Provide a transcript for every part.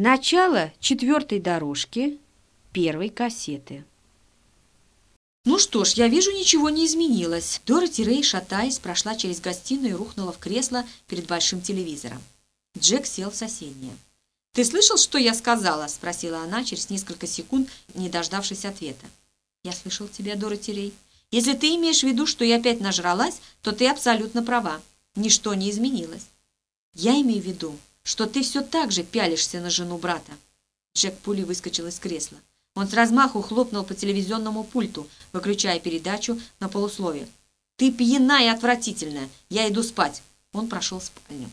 Начало четвертой дорожки первой кассеты. Ну что ж, я вижу, ничего не изменилось. Дороти Рэй, шатаясь, прошла через гостиную и рухнула в кресло перед большим телевизором. Джек сел в соседнее. «Ты слышал, что я сказала?» – спросила она через несколько секунд, не дождавшись ответа. «Я слышал тебя, Дороти Рэй. Если ты имеешь в виду, что я опять нажралась, то ты абсолютно права. Ничто не изменилось. Я имею в виду, что ты все так же пялишься на жену брата». Джек пулей выскочил из кресла. Он с размаху хлопнул по телевизионному пульту, выключая передачу на полусловие. «Ты пьяна и отвратительная! Я иду спать!» Он прошел в спальню.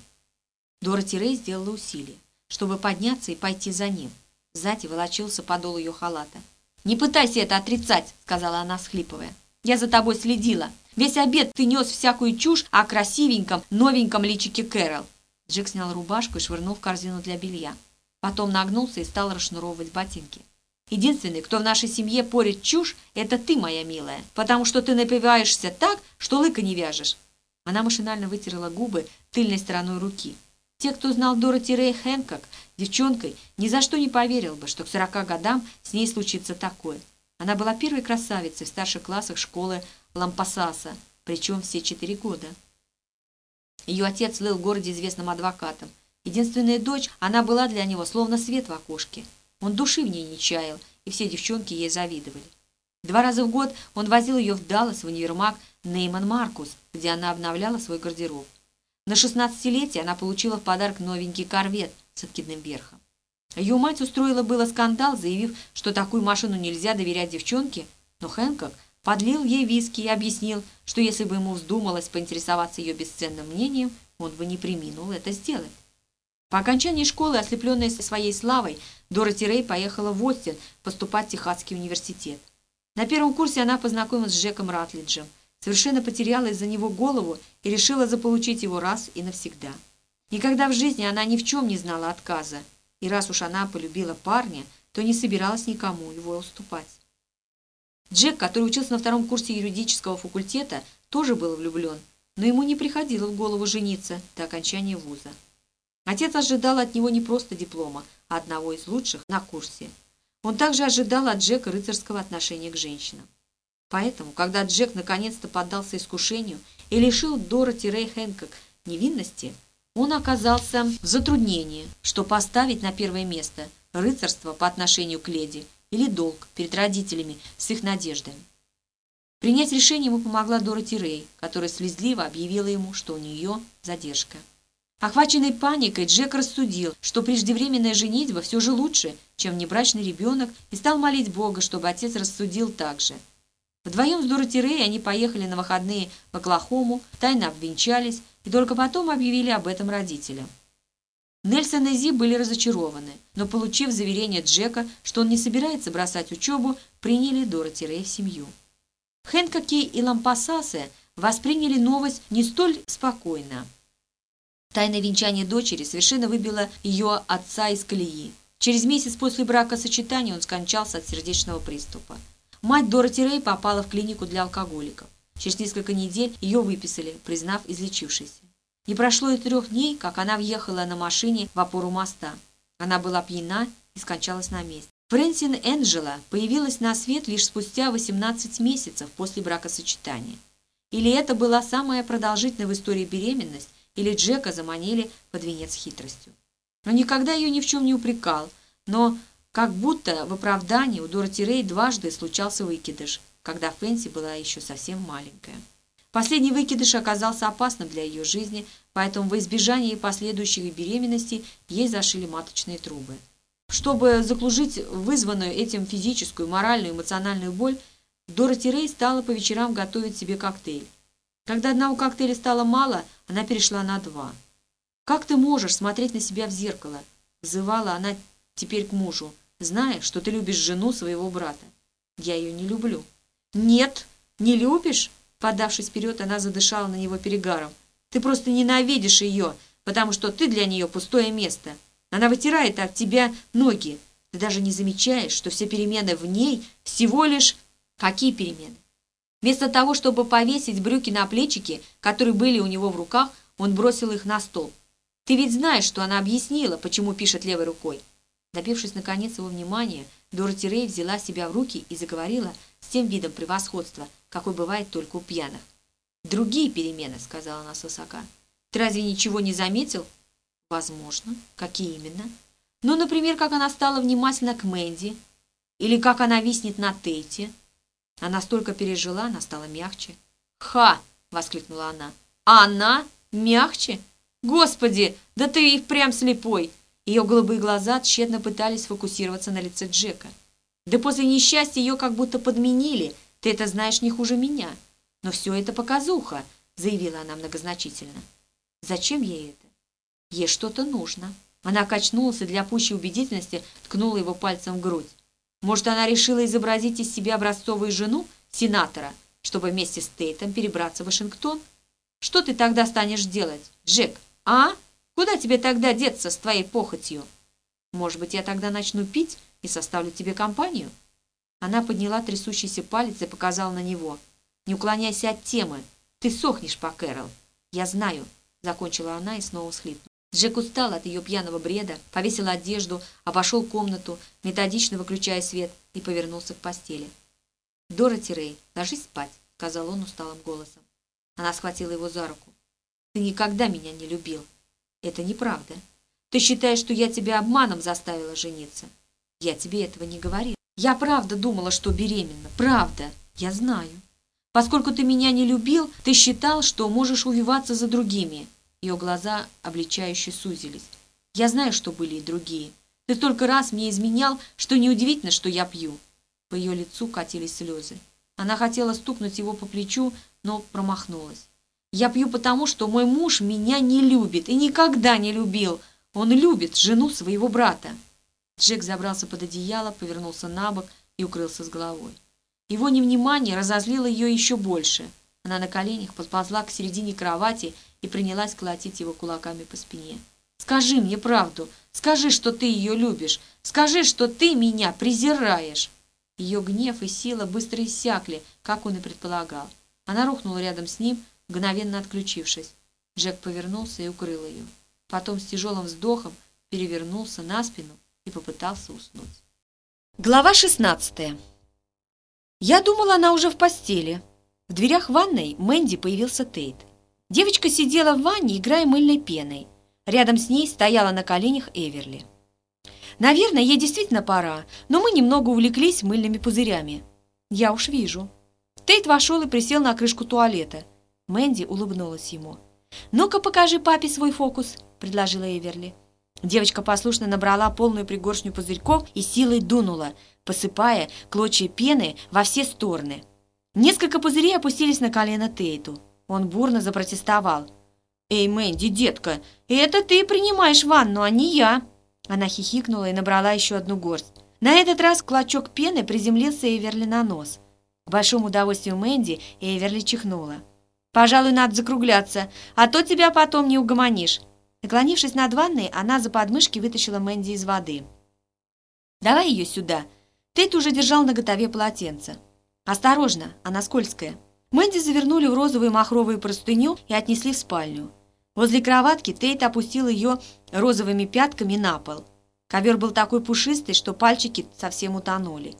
Дороти Рэй сделала усилие, чтобы подняться и пойти за ним. Сзади волочился подол ее халата. «Не пытайся это отрицать!» — сказала она, схлипывая. «Я за тобой следила. Весь обед ты нес всякую чушь о красивеньком, новеньком личике Кэрол». Джек снял рубашку и швырнул в корзину для белья. Потом нагнулся и стал расшнуровывать ботинки. Единственный, кто в нашей семье порит чушь, это ты, моя милая, потому что ты напиваешься так, что лыка не вяжешь». Она машинально вытерла губы тыльной стороной руки. Те, кто знал Дороти Рэй Хэнкок, девчонкой, ни за что не поверил бы, что к сорока годам с ней случится такое. Она была первой красавицей в старших классах школы Лампасаса, причем все четыре года. Ее отец был в городе известным адвокатом. Единственная дочь, она была для него словно свет в окошке. Он души в ней не чаял, и все девчонки ей завидовали. Два раза в год он возил ее в Даллас в универмаг Нейман Маркус, где она обновляла свой гардероб. На шестнадцатилетие она получила в подарок новенький корвет с откидным верхом. Ее мать устроила было скандал, заявив, что такую машину нельзя доверять девчонке, но Хэнкок подлил ей виски и объяснил, что если бы ему вздумалось поинтересоваться ее бесценным мнением, он бы не приминул это сделать. По окончании школы, ослепленная своей славой, Дороти Рэй поехала в Остин поступать в Техасский университет. На первом курсе она познакомилась с Джеком Ратлиджем, совершенно потеряла из-за него голову и решила заполучить его раз и навсегда. Никогда в жизни она ни в чем не знала отказа, и раз уж она полюбила парня, то не собиралась никому его уступать. Джек, который учился на втором курсе юридического факультета, тоже был влюблен, но ему не приходило в голову жениться до окончания вуза. Отец ожидал от него не просто диплома, а одного из лучших на курсе. Он также ожидал от Джека рыцарского отношения к женщинам. Поэтому, когда Джек наконец-то поддался искушению и лишил Дороти Рэй Хэнкок невинности, он оказался в затруднении, что поставить на первое место рыцарство по отношению к леди или долг перед родителями с их надеждами. Принять решение ему помогла Дороти Рэй, которая слезливо объявила ему, что у нее задержка. Охваченный паникой, Джек рассудил, что преждевременная женитьба все же лучше, чем внебрачный ребенок, и стал молить Бога, чтобы отец рассудил так же. Вдвоем с Дороти Рэй они поехали на выходные в Оклахому, тайно обвенчались и только потом объявили об этом родителям. Нельсон и Зи были разочарованы, но, получив заверение Джека, что он не собирается бросать учебу, приняли Дороти Рэй в семью. Хэнкоки и Лампасасе восприняли новость не столь спокойно. Тайное венчание дочери совершенно выбило ее отца из колеи. Через месяц после бракосочетания он скончался от сердечного приступа. Мать Дороти Рэй попала в клинику для алкоголиков. Через несколько недель ее выписали, признав излечившейся. Не прошло и трех дней, как она въехала на машине в опору моста. Она была пьяна и скончалась на месте. Фрэнсин Энджела появилась на свет лишь спустя 18 месяцев после бракосочетания. Или это была самая продолжительная в истории беременность, или Джека заманили под венец хитростью. Он никогда ее ни в чем не упрекал, но как будто в оправдании у Дороти Рэй дважды случался выкидыш, когда Фэнси была еще совсем маленькая. Последний выкидыш оказался опасным для ее жизни, поэтому во избежание последующих беременностей ей зашили маточные трубы. Чтобы заглушить вызванную этим физическую, моральную, эмоциональную боль, Дороти Рэй стала по вечерам готовить себе коктейль. Когда одного коктейля стало мало, она перешла на два. «Как ты можешь смотреть на себя в зеркало?» — взывала она теперь к мужу, зная, что ты любишь жену своего брата. «Я ее не люблю». «Нет, не любишь?» Подавшись вперед, она задышала на него перегаром. «Ты просто ненавидишь ее, потому что ты для нее пустое место. Она вытирает от тебя ноги. Ты даже не замечаешь, что все перемены в ней всего лишь... Какие перемены? Вместо того, чтобы повесить брюки на плечики, которые были у него в руках, он бросил их на стол. «Ты ведь знаешь, что она объяснила, почему пишет левой рукой. Добившись, наконец, его внимания, Дороти Рэй взяла себя в руки и заговорила с тем видом превосходства, какой бывает только у пьяных. «Другие перемены», — сказала она свысока. «Ты разве ничего не заметил?» «Возможно. Какие именно?» «Ну, например, как она стала внимательна к Мэнди, или как она виснет на Тейте». Она столько пережила, она стала мягче. «Ха!» — воскликнула она. «А она? Мягче? Господи, да ты и впрямь слепой!» Ее голубые глаза тщетно пытались сфокусироваться на лице Джека. «Да после несчастья ее как будто подменили. Ты это знаешь не хуже меня. Но все это показуха», — заявила она многозначительно. «Зачем ей это? Ей что-то нужно». Она качнулась и для пущей убедительности ткнула его пальцем в грудь. Может, она решила изобразить из себя образцовую жену сенатора, чтобы вместе с Тейтом перебраться в Вашингтон? Что ты тогда станешь делать, Джек, а? Куда тебе тогда деться с твоей похотью? Может быть, я тогда начну пить и составлю тебе компанию?» Она подняла трясущийся палец и показала на него. «Не уклоняйся от темы. Ты сохнешь по Кэрол. Я знаю», — закончила она и снова схлипнула. Джек устал от ее пьяного бреда, повесил одежду, обошел комнату, методично выключая свет, и повернулся к постели. «Дороти Рэй, ложись спать», — сказал он усталым голосом. Она схватила его за руку. «Ты никогда меня не любил. Это неправда. Ты считаешь, что я тебя обманом заставила жениться? Я тебе этого не говорил. Я правда думала, что беременна. Правда. Я знаю. Поскольку ты меня не любил, ты считал, что можешь увиваться за другими. Ее глаза обличающе сузились. Я знаю, что были и другие. Ты столько раз мне изменял, что неудивительно, что я пью. По ее лицу катились слезы. Она хотела стукнуть его по плечу, но промахнулась. Я пью потому, что мой муж меня не любит и никогда не любил. Он любит жену своего брата. Джек забрался под одеяло, повернулся на бок и укрылся с головой. Его невнимание разозлило ее еще больше. Она на коленях подползла к середине кровати и принялась колотить его кулаками по спине. «Скажи мне правду! Скажи, что ты ее любишь! Скажи, что ты меня презираешь!» Ее гнев и сила быстро иссякли, как он и предполагал. Она рухнула рядом с ним, мгновенно отключившись. Джек повернулся и укрыл ее. Потом с тяжелым вздохом перевернулся на спину и попытался уснуть. Глава 16 Я думала, она уже в постели. В дверях ванной Мэнди появился Тейт. Девочка сидела в ванне, играя мыльной пеной. Рядом с ней стояла на коленях Эверли. Наверное, ей действительно пора, но мы немного увлеклись мыльными пузырями. Я уж вижу. Тейт вошел и присел на крышку туалета – Мэнди улыбнулась ему. «Ну-ка покажи папе свой фокус», — предложила Эверли. Девочка послушно набрала полную пригоршню пузырьков и силой дунула, посыпая клочья пены во все стороны. Несколько пузырей опустились на колено Тейту. Он бурно запротестовал. «Эй, Мэнди, детка, это ты принимаешь ванну, а не я!» Она хихикнула и набрала еще одну горсть. На этот раз клочок пены приземлился Эверли на нос. К большому удовольствию Мэнди Эверли чихнула. Пожалуй, надо закругляться, а то тебя потом не угомонишь». Наклонившись над ванной, она за подмышки вытащила Мэнди из воды. «Давай ее сюда». Тейт уже держал на готове полотенце. «Осторожно, она скользкая». Мэнди завернули в розовую махровую простыню и отнесли в спальню. Возле кроватки Тейт опустил ее розовыми пятками на пол. Ковер был такой пушистый, что пальчики совсем утонули.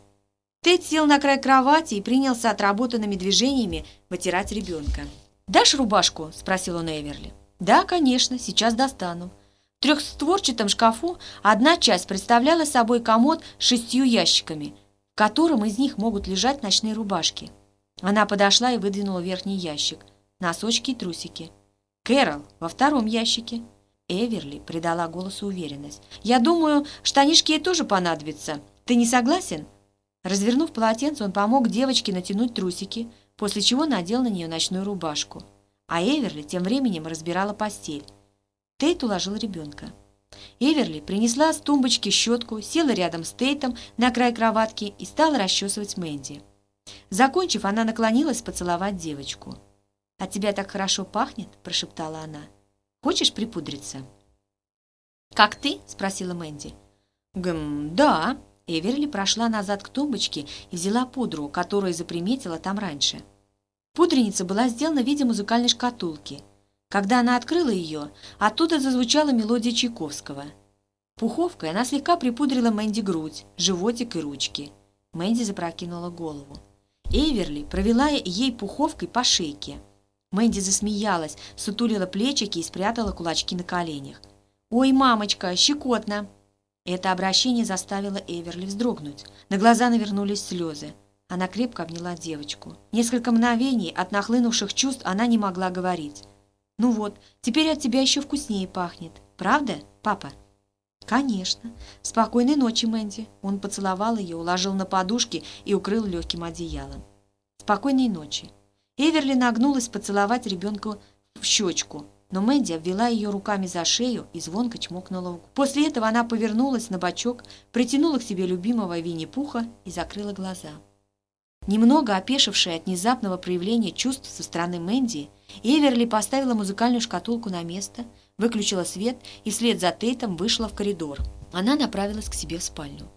Тейт сел на край кровати и принялся отработанными движениями вытирать ребенка. «Дашь рубашку?» – спросил он Эверли. «Да, конечно, сейчас достану». В трехстворчатом шкафу одна часть представляла собой комод с шестью ящиками, в котором из них могут лежать ночные рубашки. Она подошла и выдвинула верхний ящик. Носочки и трусики. «Кэрол во втором ящике». Эверли придала голосу уверенность. «Я думаю, штанишки ей тоже понадобятся. Ты не согласен?» Развернув полотенце, он помог девочке натянуть трусики – после чего надел на нее ночную рубашку. А Эверли тем временем разбирала постель. Тейт уложил ребенка. Эверли принесла с тумбочки щетку, села рядом с Тейтом на край кроватки и стала расчесывать Мэнди. Закончив, она наклонилась поцеловать девочку. «От тебя так хорошо пахнет», – прошептала она. «Хочешь припудриться?» «Как ты?» – спросила Мэнди. «Гм, да», Эверли прошла назад к тумбочке и взяла пудру, которую заприметила там раньше. Пудреница была сделана в виде музыкальной шкатулки. Когда она открыла ее, оттуда зазвучала мелодия Чайковского. Пуховкой она слегка припудрила Мэнди грудь, животик и ручки. Мэнди запрокинула голову. Эйверли провела ей пуховкой по шейке. Мэнди засмеялась, сутулила плечики и спрятала кулачки на коленях. «Ой, мамочка, щекотно!» Это обращение заставило Эверли вздрогнуть. На глаза навернулись слезы. Она крепко обняла девочку. Несколько мгновений от нахлынувших чувств она не могла говорить. «Ну вот, теперь от тебя еще вкуснее пахнет. Правда, папа?» «Конечно. Спокойной ночи, Мэнди». Он поцеловал ее, уложил на подушки и укрыл легким одеялом. «Спокойной ночи». Эверли нагнулась поцеловать ребенка в щечку, но Мэнди обвела ее руками за шею и звонко чмокнула в. После этого она повернулась на бочок, притянула к себе любимого Винни-Пуха и закрыла глаза. Немного опешившая от внезапного проявления чувств со стороны Мэнди, Эверли поставила музыкальную шкатулку на место, выключила свет и вслед за Тейтом вышла в коридор. Она направилась к себе в спальню.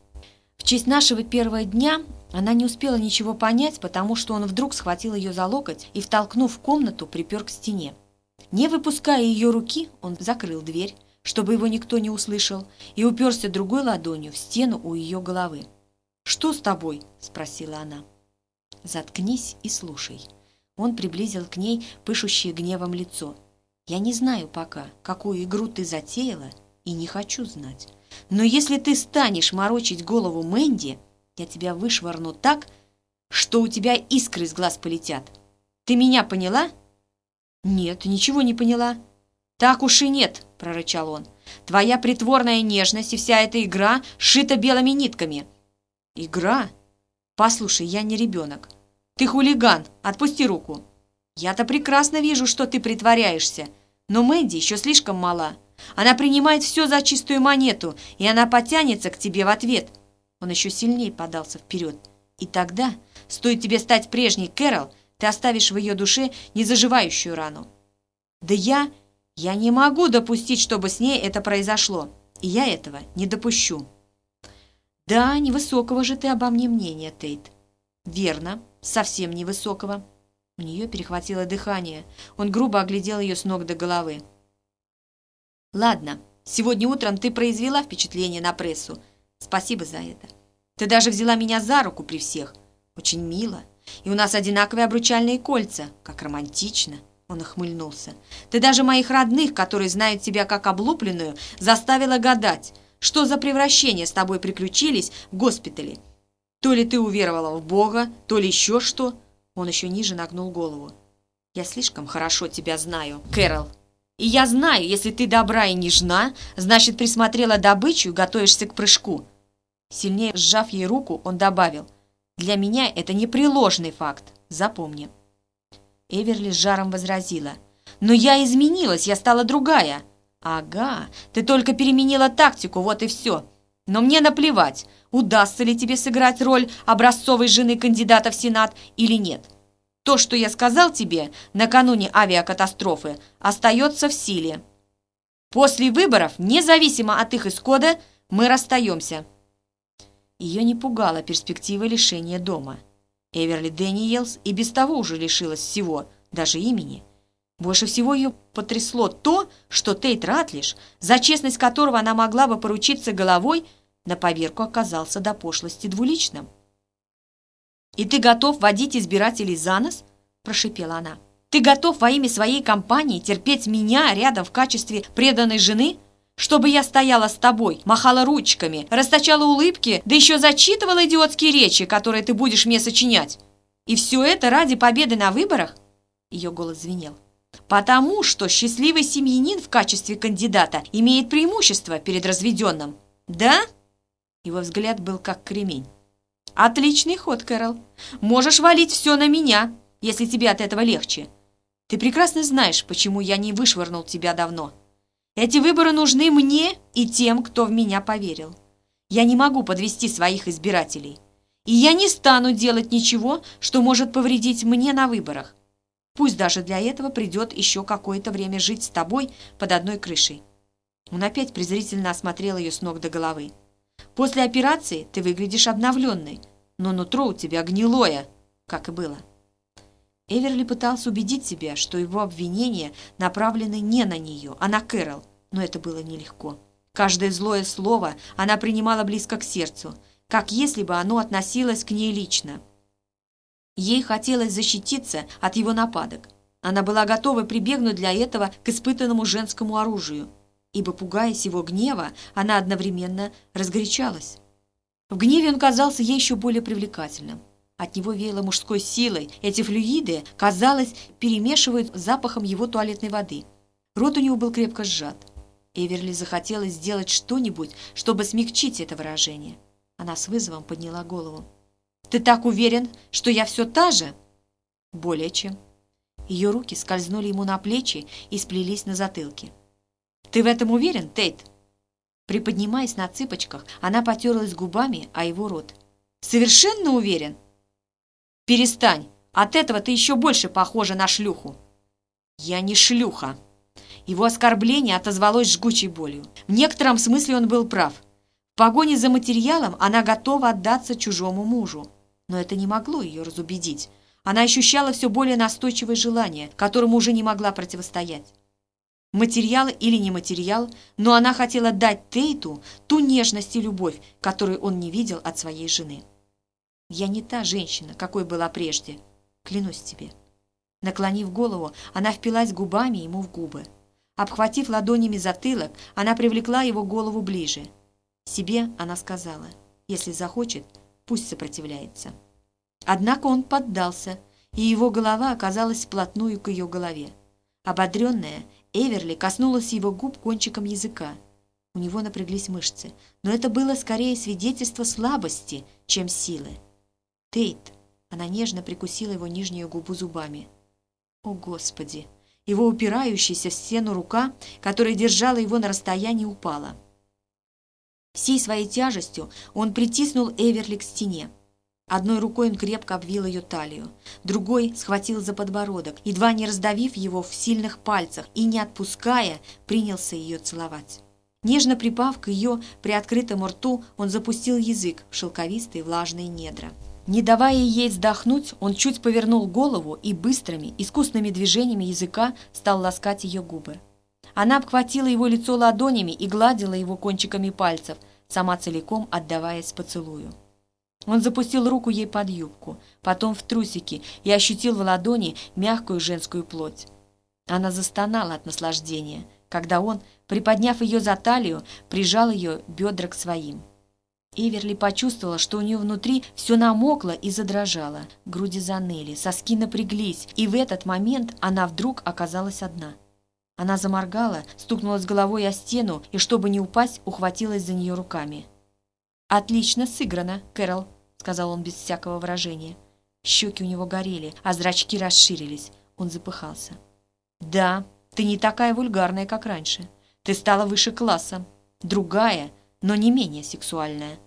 В честь нашего первого дня она не успела ничего понять, потому что он вдруг схватил ее за локоть и, втолкнув в комнату, припер к стене. Не выпуская ее руки, он закрыл дверь, чтобы его никто не услышал, и уперся другой ладонью в стену у ее головы. «Что с тобой?» – спросила она. «Заткнись и слушай». Он приблизил к ней пышущее гневом лицо. «Я не знаю пока, какую игру ты затеяла, и не хочу знать. Но если ты станешь морочить голову Мэнди, я тебя вышвырну так, что у тебя искры из глаз полетят. Ты меня поняла?» «Нет, ничего не поняла». «Так уж и нет», — прорычал он. «Твоя притворная нежность и вся эта игра шита белыми нитками». «Игра? Послушай, я не ребенок. Ты хулиган, отпусти руку». «Я-то прекрасно вижу, что ты притворяешься, но Мэнди еще слишком мала. Она принимает все за чистую монету, и она потянется к тебе в ответ». Он еще сильнее подался вперед. «И тогда, стоит тебе стать прежней, Кэрол, ты оставишь в ее душе незаживающую рану. Да я... я не могу допустить, чтобы с ней это произошло. И я этого не допущу. Да, невысокого же ты обо мне мнения, Тейт. Верно, совсем невысокого. У нее перехватило дыхание. Он грубо оглядел ее с ног до головы. Ладно, сегодня утром ты произвела впечатление на прессу. Спасибо за это. Ты даже взяла меня за руку при всех. Очень мило. И у нас одинаковые обручальные кольца. Как романтично!» Он охмыльнулся. «Ты даже моих родных, которые знают тебя как облупленную, заставила гадать, что за превращения с тобой приключились в госпитале. То ли ты уверовала в Бога, то ли еще что». Он еще ниже нагнул голову. «Я слишком хорошо тебя знаю, Кэрол. И я знаю, если ты добра и нежна, значит, присмотрела добычу и готовишься к прыжку». Сильнее сжав ей руку, он добавил – для меня это непреложный факт. Запомни». Эверли с жаром возразила. «Но я изменилась, я стала другая». «Ага, ты только переменила тактику, вот и все. Но мне наплевать, удастся ли тебе сыграть роль образцовой жены кандидата в Сенат или нет. То, что я сказал тебе накануне авиакатастрофы, остается в силе. После выборов, независимо от их исхода, мы расстаемся». Ее не пугала перспектива лишения дома. Эверли Дэниелс и без того уже лишилась всего, даже имени. Больше всего ее потрясло то, что Тейт Ратлиш, за честность которого она могла бы поручиться головой, на поверку оказался до пошлости двуличным. «И ты готов водить избирателей за нос?» – прошипела она. «Ты готов во имя своей компании терпеть меня рядом в качестве преданной жены?» чтобы я стояла с тобой, махала ручками, расточала улыбки, да еще зачитывала идиотские речи, которые ты будешь мне сочинять. И все это ради победы на выборах?» Ее голос звенел. «Потому что счастливый семьянин в качестве кандидата имеет преимущество перед разведенным. Да?» Его взгляд был как кремень. «Отличный ход, Кэрол. Можешь валить все на меня, если тебе от этого легче. Ты прекрасно знаешь, почему я не вышвырнул тебя давно». Эти выборы нужны мне и тем, кто в меня поверил. Я не могу подвести своих избирателей. И я не стану делать ничего, что может повредить мне на выборах. Пусть даже для этого придет еще какое-то время жить с тобой под одной крышей. Он опять презрительно осмотрел ее с ног до головы. После операции ты выглядишь обновленной, но нутро у тебя гнилое, как и было. Эверли пытался убедить себя, что его обвинения направлены не на нее, а на Кэрол, но это было нелегко. Каждое злое слово она принимала близко к сердцу, как если бы оно относилось к ней лично. Ей хотелось защититься от его нападок. Она была готова прибегнуть для этого к испытанному женскому оружию, ибо, пугаясь его гнева, она одновременно разгорячалась. В гневе он казался ей еще более привлекательным. От него веяло мужской силой. Эти флюиды, казалось, перемешивают запахом его туалетной воды. Рот у него был крепко сжат. Эверли захотелось сделать что-нибудь, чтобы смягчить это выражение. Она с вызовом подняла голову. «Ты так уверен, что я все та же?» «Более чем». Ее руки скользнули ему на плечи и сплелись на затылке. «Ты в этом уверен, Тейт?» Приподнимаясь на цыпочках, она потерлась губами о его рот. «Совершенно уверен?» «Перестань! От этого ты еще больше похожа на шлюху!» «Я не шлюха!» Его оскорбление отозвалось жгучей болью. В некотором смысле он был прав. В погоне за материалом она готова отдаться чужому мужу. Но это не могло ее разубедить. Она ощущала все более настойчивое желание, которому уже не могла противостоять. Материал или не материал, но она хотела дать Тейту ту нежность и любовь, которую он не видел от своей жены. «Я не та женщина, какой была прежде, клянусь тебе». Наклонив голову, она впилась губами ему в губы. Обхватив ладонями затылок, она привлекла его голову ближе. Себе она сказала, если захочет, пусть сопротивляется. Однако он поддался, и его голова оказалась вплотную к ее голове. Ободренная, Эверли коснулась его губ кончиком языка. У него напряглись мышцы, но это было скорее свидетельство слабости, чем силы. «Тейт!» Она нежно прикусила его нижнюю губу зубами. «О, Господи!» Его упирающаяся в стену рука, которая держала его на расстоянии, упала. Всей своей тяжестью он притиснул Эверли к стене. Одной рукой он крепко обвил ее талию, другой схватил за подбородок, едва не раздавив его в сильных пальцах и, не отпуская, принялся ее целовать. Нежно припав к ее приоткрытому рту, он запустил язык в шелковистые влажные недра. Не давая ей вздохнуть, он чуть повернул голову и быстрыми, искусными движениями языка стал ласкать ее губы. Она обхватила его лицо ладонями и гладила его кончиками пальцев, сама целиком отдаваясь поцелую. Он запустил руку ей под юбку, потом в трусики и ощутил в ладони мягкую женскую плоть. Она застонала от наслаждения, когда он, приподняв ее за талию, прижал ее бедра к своим. Эверли почувствовала, что у нее внутри все намокло и задрожало. Груди заныли, соски напряглись, и в этот момент она вдруг оказалась одна. Она заморгала, стукнулась головой о стену и, чтобы не упасть, ухватилась за нее руками. «Отлично сыграно, Кэрол», — сказал он без всякого выражения. Щеки у него горели, а зрачки расширились. Он запыхался. «Да, ты не такая вульгарная, как раньше. Ты стала выше класса. Другая, но не менее сексуальная.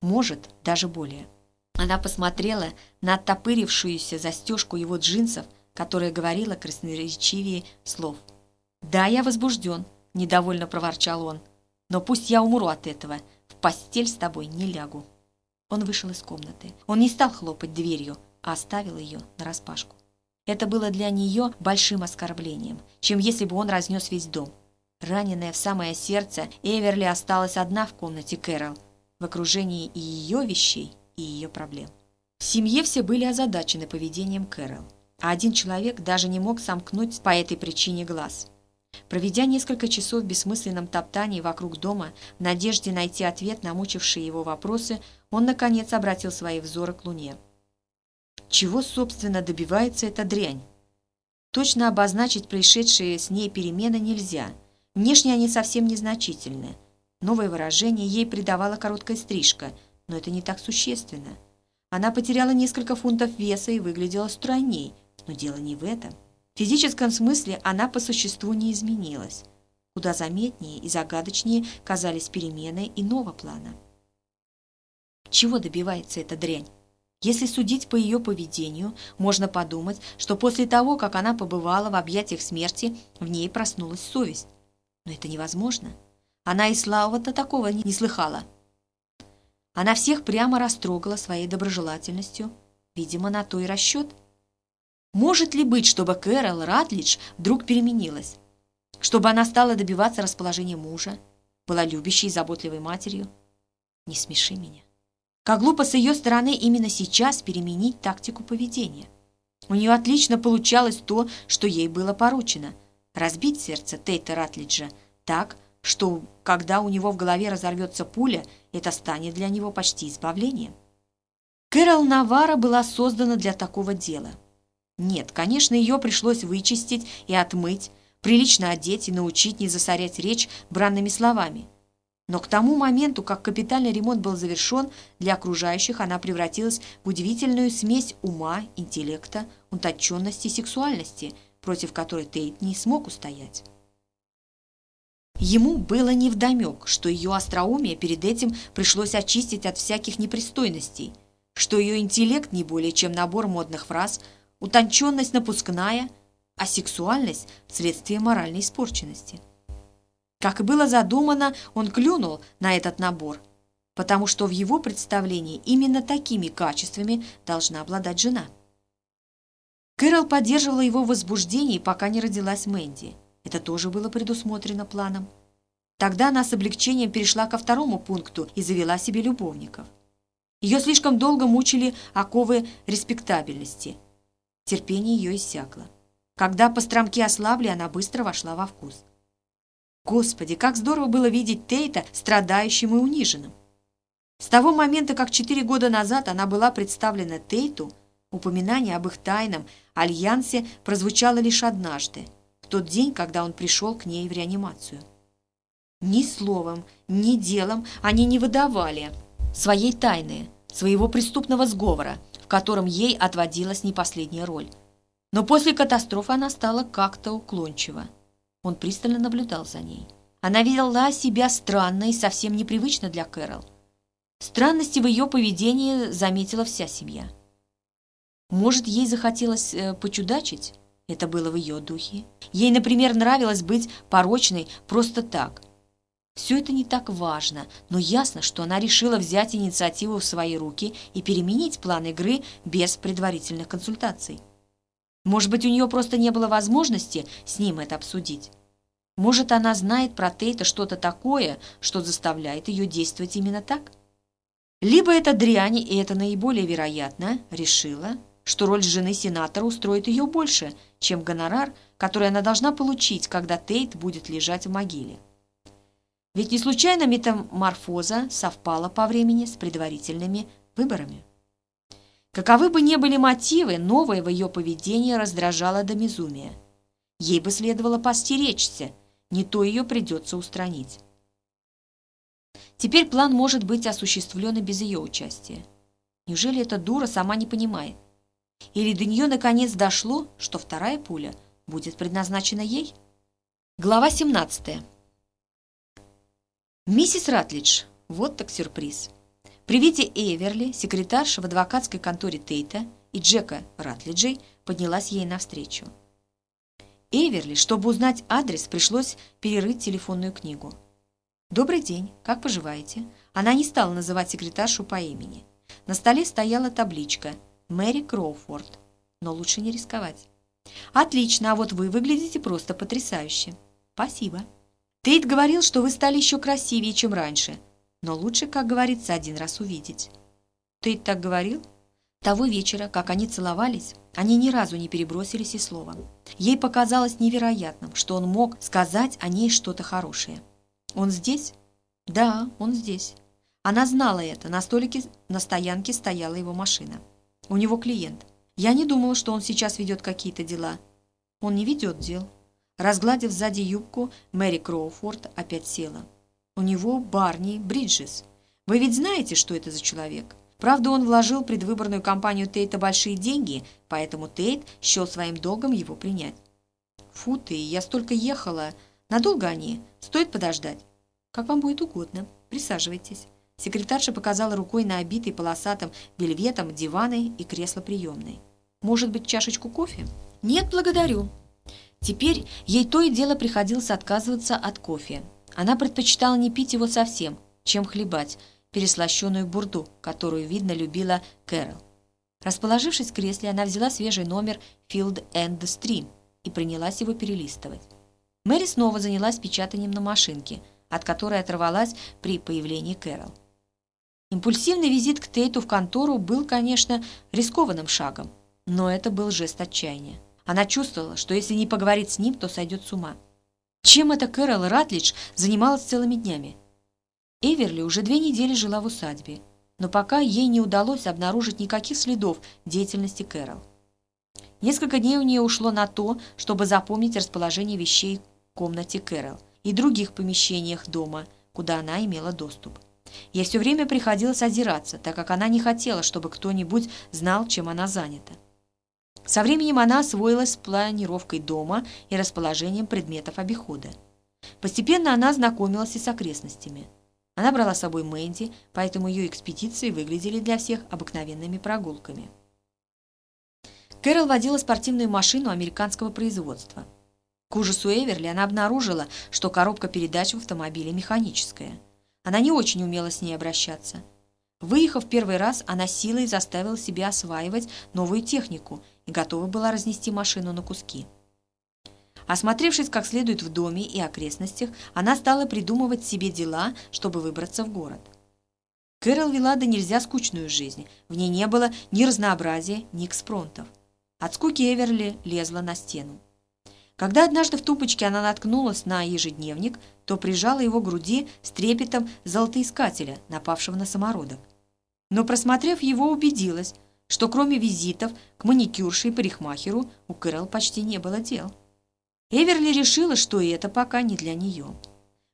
Может, даже более». Она посмотрела на оттопырившуюся застежку его джинсов, которая говорила красноречивее слов. «Да, я возбужден», — недовольно проворчал он. «Но пусть я умру от этого. В постель с тобой не лягу». Он вышел из комнаты. Он не стал хлопать дверью, а оставил ее нараспашку. Это было для нее большим оскорблением, чем если бы он разнес весь дом. Раненная в самое сердце, Эверли осталась одна в комнате Кэрол, в окружении и ее вещей, и ее проблем. В семье все были озадачены поведением Кэрол, а один человек даже не мог сомкнуть по этой причине глаз – Проведя несколько часов в бессмысленном топтании вокруг дома, в надежде найти ответ на мучившие его вопросы, он, наконец, обратил свои взоры к Луне. Чего, собственно, добивается эта дрянь? Точно обозначить происшедшие с ней перемены нельзя. Внешне они совсем незначительны. Новое выражение ей придавала короткая стрижка, но это не так существенно. Она потеряла несколько фунтов веса и выглядела стройней, но дело не в этом. Физическом смысле она по существу не изменилась. Куда заметнее и загадочнее казались перемены иного плана. Чего добивается эта дрянь? Если судить по ее поведению, можно подумать, что после того, как она побывала в объятиях смерти, в ней проснулась совесть. Но это невозможно. Она и слава-то такого не слыхала. Она всех прямо растрогала своей доброжелательностью. Видимо, на то и расчет – может ли быть, чтобы Кэрол Ратлидж вдруг переменилась? Чтобы она стала добиваться расположения мужа? была любящей и заботливой матерью. Не смеши меня. Как глупо с ее стороны именно сейчас переменить тактику поведения. У нее отлично получалось то, что ей было поручено – разбить сердце Тейта Ратлиджа так, что когда у него в голове разорвется пуля, это станет для него почти избавлением. Кэрол Навара была создана для такого дела. Нет, конечно, ее пришлось вычистить и отмыть, прилично одеть и научить не засорять речь бранными словами. Но к тому моменту, как капитальный ремонт был завершен, для окружающих она превратилась в удивительную смесь ума, интеллекта, утонченности и сексуальности, против которой Тейт не смог устоять. Ему было невдомек, что ее остроумие перед этим пришлось очистить от всяких непристойностей, что ее интеллект не более чем набор модных фраз, утонченность напускная, а сексуальность – следствие моральной испорченности. Как и было задумано, он клюнул на этот набор, потому что в его представлении именно такими качествами должна обладать жена. Кэрол поддерживала его в возбуждении, пока не родилась Мэнди – это тоже было предусмотрено планом. Тогда она с облегчением перешла ко второму пункту и завела себе любовников. Ее слишком долго мучили оковы респектабельности. Терпение ее иссякло. Когда постромки ослабли, она быстро вошла во вкус. Господи, как здорово было видеть Тейта страдающим и униженным. С того момента, как четыре года назад она была представлена Тейту, упоминание об их тайном альянсе прозвучало лишь однажды – тот день, когда он пришел к ней в реанимацию. Ни словом, ни делом они не выдавали своей тайны, своего преступного сговора, в котором ей отводилась не последняя роль. Но после катастрофы она стала как-то уклончива. Он пристально наблюдал за ней. Она видела себя странно и совсем непривычно для Кэрол. Странности в ее поведении заметила вся семья. Может, ей захотелось э, почудачить? Это было в ее духе. Ей, например, нравилось быть порочной просто так. Все это не так важно, но ясно, что она решила взять инициативу в свои руки и переменить план игры без предварительных консультаций. Может быть, у нее просто не было возможности с ним это обсудить. Может, она знает про Тейта что-то такое, что заставляет ее действовать именно так? Либо это дрянь, и это наиболее вероятно, решила, что роль жены сенатора устроит ее больше, чем гонорар, который она должна получить, когда Тейт будет лежать в могиле. Ведь не случайно метаморфоза совпала по времени с предварительными выборами. Каковы бы ни были мотивы, новое в ее поведении раздражало до безумия. Ей бы следовало постеречься, не то ее придется устранить. Теперь план может быть осуществлен и без ее участия. Неужели эта дура сама не понимает? Или до нее наконец дошло, что вторая пуля будет предназначена ей? Глава 17. Миссис Ратлидж, вот так сюрприз. При виде Эверли, секретарша в адвокатской конторе Тейта и Джека Ратлиджей поднялась ей навстречу. Эверли, чтобы узнать адрес, пришлось перерыть телефонную книгу. «Добрый день, как поживаете?» Она не стала называть секретаршу по имени. На столе стояла табличка – Мэри Кроуфорд. Но лучше не рисковать. Отлично, а вот вы выглядите просто потрясающе. Спасибо. Тейт говорил, что вы стали еще красивее, чем раньше. Но лучше, как говорится, один раз увидеть. Тейт так говорил? Того вечера, как они целовались, они ни разу не перебросились и словом. Ей показалось невероятным, что он мог сказать о ней что-то хорошее. «Он здесь?» «Да, он здесь». Она знала это, на столике на стоянке стояла его машина. У него клиент. Я не думала, что он сейчас ведет какие-то дела. Он не ведет дел. Разгладив сзади юбку, Мэри Кроуфорд опять села. У него Барни Бриджес. Вы ведь знаете, что это за человек? Правда, он вложил предвыборную кампанию Тейта большие деньги, поэтому Тейт счел своим долгом его принять. Фу ты, я столько ехала. Надолго они? Стоит подождать? Как вам будет угодно. Присаживайтесь. Секретарша показала рукой на обитый полосатым вельветом диваны и кресло приемной. «Может быть, чашечку кофе?» «Нет, благодарю». Теперь ей то и дело приходилось отказываться от кофе. Она предпочитала не пить его совсем, чем хлебать переслащенную бурду, которую, видно, любила Кэрол. Расположившись в кресле, она взяла свежий номер «Field and Stream» и принялась его перелистывать. Мэри снова занялась печатанием на машинке – от которой оторвалась при появлении Кэрол. Импульсивный визит к Тейту в контору был, конечно, рискованным шагом, но это был жест отчаяния. Она чувствовала, что если не поговорит с ним, то сойдет с ума. Чем эта Кэрол Ратлидж занималась целыми днями? Эверли уже две недели жила в усадьбе, но пока ей не удалось обнаружить никаких следов деятельности Кэрол. Несколько дней у нее ушло на то, чтобы запомнить расположение вещей в комнате Кэрол и других помещениях дома, куда она имела доступ. Ей все время приходилось озираться, так как она не хотела, чтобы кто-нибудь знал, чем она занята. Со временем она освоилась с планировкой дома и расположением предметов обихода. Постепенно она знакомилась и с окрестностями. Она брала с собой Мэнди, поэтому ее экспедиции выглядели для всех обыкновенными прогулками. Кэрол водила спортивную машину американского производства. К ужасу Эверли она обнаружила, что коробка передач в автомобиле механическая – она не очень умела с ней обращаться. Выехав первый раз, она силой заставила себя осваивать новую технику готова была разнести машину на куски. Осмотревшись как следует в доме и окрестностях, она стала придумывать себе дела, чтобы выбраться в город. Кэрол вела да нельзя скучную жизнь. В ней не было ни разнообразия, ни экспронтов. От скуки Эверли лезла на стену. Когда однажды в тупочке она наткнулась на ежедневник, то прижала его к груди с трепетом золотоискателя, напавшего на самородок. Но, просмотрев его, убедилась, что кроме визитов к маникюрше и парикмахеру у Кэрол почти не было дел. Эверли решила, что и это пока не для нее.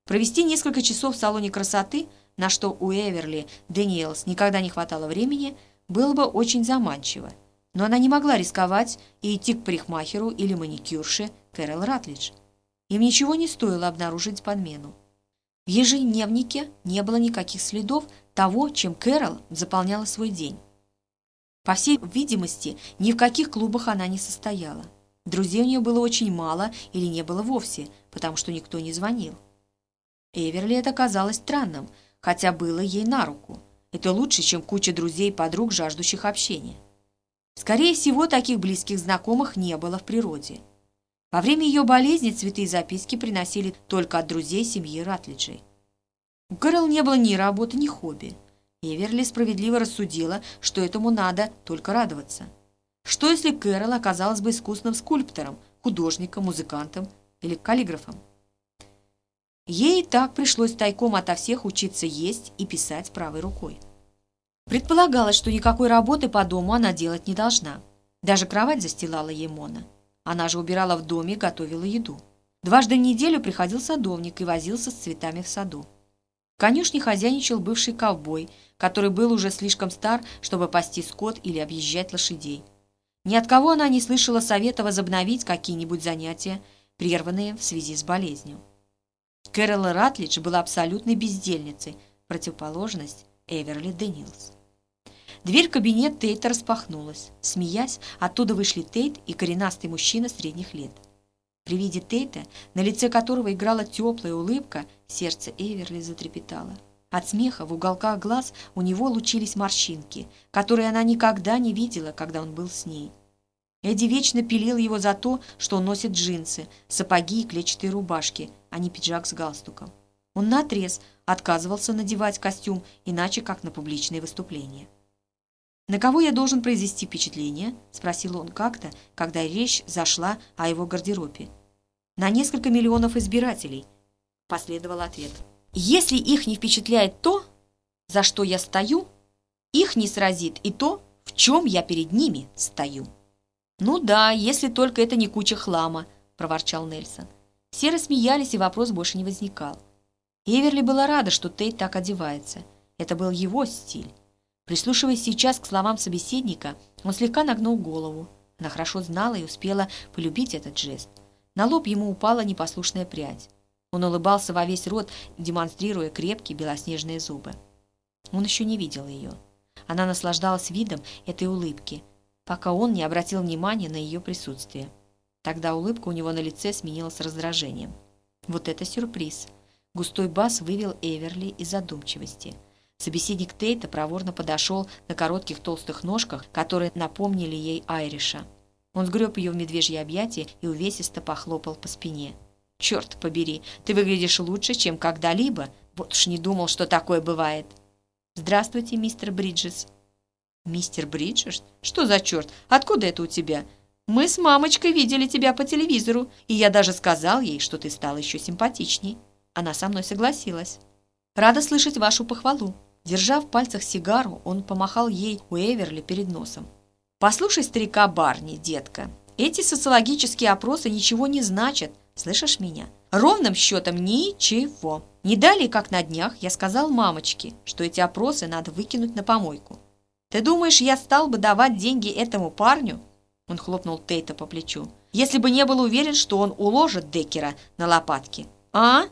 Провести несколько часов в салоне красоты, на что у Эверли Дэниелс никогда не хватало времени, было бы очень заманчиво – но она не могла рисковать и идти к парикмахеру или маникюрше Кэрол Ратлидж. Им ничего не стоило обнаружить подмену. В ежедневнике не было никаких следов того, чем Кэрол заполняла свой день. По всей видимости, ни в каких клубах она не состояла. Друзей у нее было очень мало или не было вовсе, потому что никто не звонил. Эверли это казалось странным, хотя было ей на руку. Это лучше, чем куча друзей и подруг, жаждущих общения. Скорее всего, таких близких знакомых не было в природе. Во время ее болезни цветы и записки приносили только от друзей семьи Ратлиджей. У Кэрол не было ни работы, ни хобби. Эверли справедливо рассудила, что этому надо только радоваться. Что если Кэрол оказалась бы искусным скульптором, художником, музыкантом или каллиграфом? Ей и так пришлось тайком ото всех учиться есть и писать правой рукой. Предполагалось, что никакой работы по дому она делать не должна. Даже кровать застилала ей Мона. Она же убирала в доме и готовила еду. Дважды в неделю приходил садовник и возился с цветами в саду. В конюшне хозяйничал бывший ковбой, который был уже слишком стар, чтобы пасти скот или объезжать лошадей. Ни от кого она не слышала совета возобновить какие-нибудь занятия, прерванные в связи с болезнью. Кэрол Ратлидж была абсолютной бездельницей, противоположность Эверли Дэниелс. Дверь в кабинет Тейта распахнулась. Смеясь, оттуда вышли Тейт и коренастый мужчина средних лет. При виде Тейта, на лице которого играла теплая улыбка, сердце Эверли затрепетало. От смеха в уголках глаз у него лучились морщинки, которые она никогда не видела, когда он был с ней. Эдди вечно пилил его за то, что он носит джинсы, сапоги и клетчатые рубашки, а не пиджак с галстуком. Он наотрез отказывался надевать костюм, иначе как на публичные выступления. «На кого я должен произвести впечатление?» – спросил он как-то, когда речь зашла о его гардеробе. «На несколько миллионов избирателей», – последовал ответ. «Если их не впечатляет то, за что я стою, их не сразит и то, в чем я перед ними стою». «Ну да, если только это не куча хлама», – проворчал Нельсон. Все рассмеялись, и вопрос больше не возникал. Эверли была рада, что Тейт так одевается. Это был его стиль. Прислушиваясь сейчас к словам собеседника, он слегка нагнул голову. Она хорошо знала и успела полюбить этот жест. На лоб ему упала непослушная прядь. Он улыбался во весь рот, демонстрируя крепкие белоснежные зубы. Он еще не видел ее. Она наслаждалась видом этой улыбки, пока он не обратил внимания на ее присутствие. Тогда улыбка у него на лице сменилась раздражением. Вот это сюрприз! Густой бас вывел Эверли из задумчивости. Собеседник Тейта проворно подошел на коротких толстых ножках, которые напомнили ей Айриша. Он сгреб ее в медвежье объятие и увесисто похлопал по спине. Черт побери, ты выглядишь лучше, чем когда-либо. Вот уж не думал, что такое бывает. Здравствуйте, мистер Бриджес. Мистер Бриджес? Что за черт? Откуда это у тебя? Мы с мамочкой видели тебя по телевизору, и я даже сказал ей, что ты стала еще симпатичней. Она со мной согласилась. Рада слышать вашу похвалу. Держа в пальцах сигару, он помахал ей у Эверли перед носом. «Послушай старика Барни, детка. Эти социологические опросы ничего не значат. Слышишь меня? Ровным счетом ничего. Не далее, как на днях, я сказал мамочке, что эти опросы надо выкинуть на помойку. Ты думаешь, я стал бы давать деньги этому парню? Он хлопнул Тейта по плечу. «Если бы не был уверен, что он уложит Деккера на лопатки». «А?»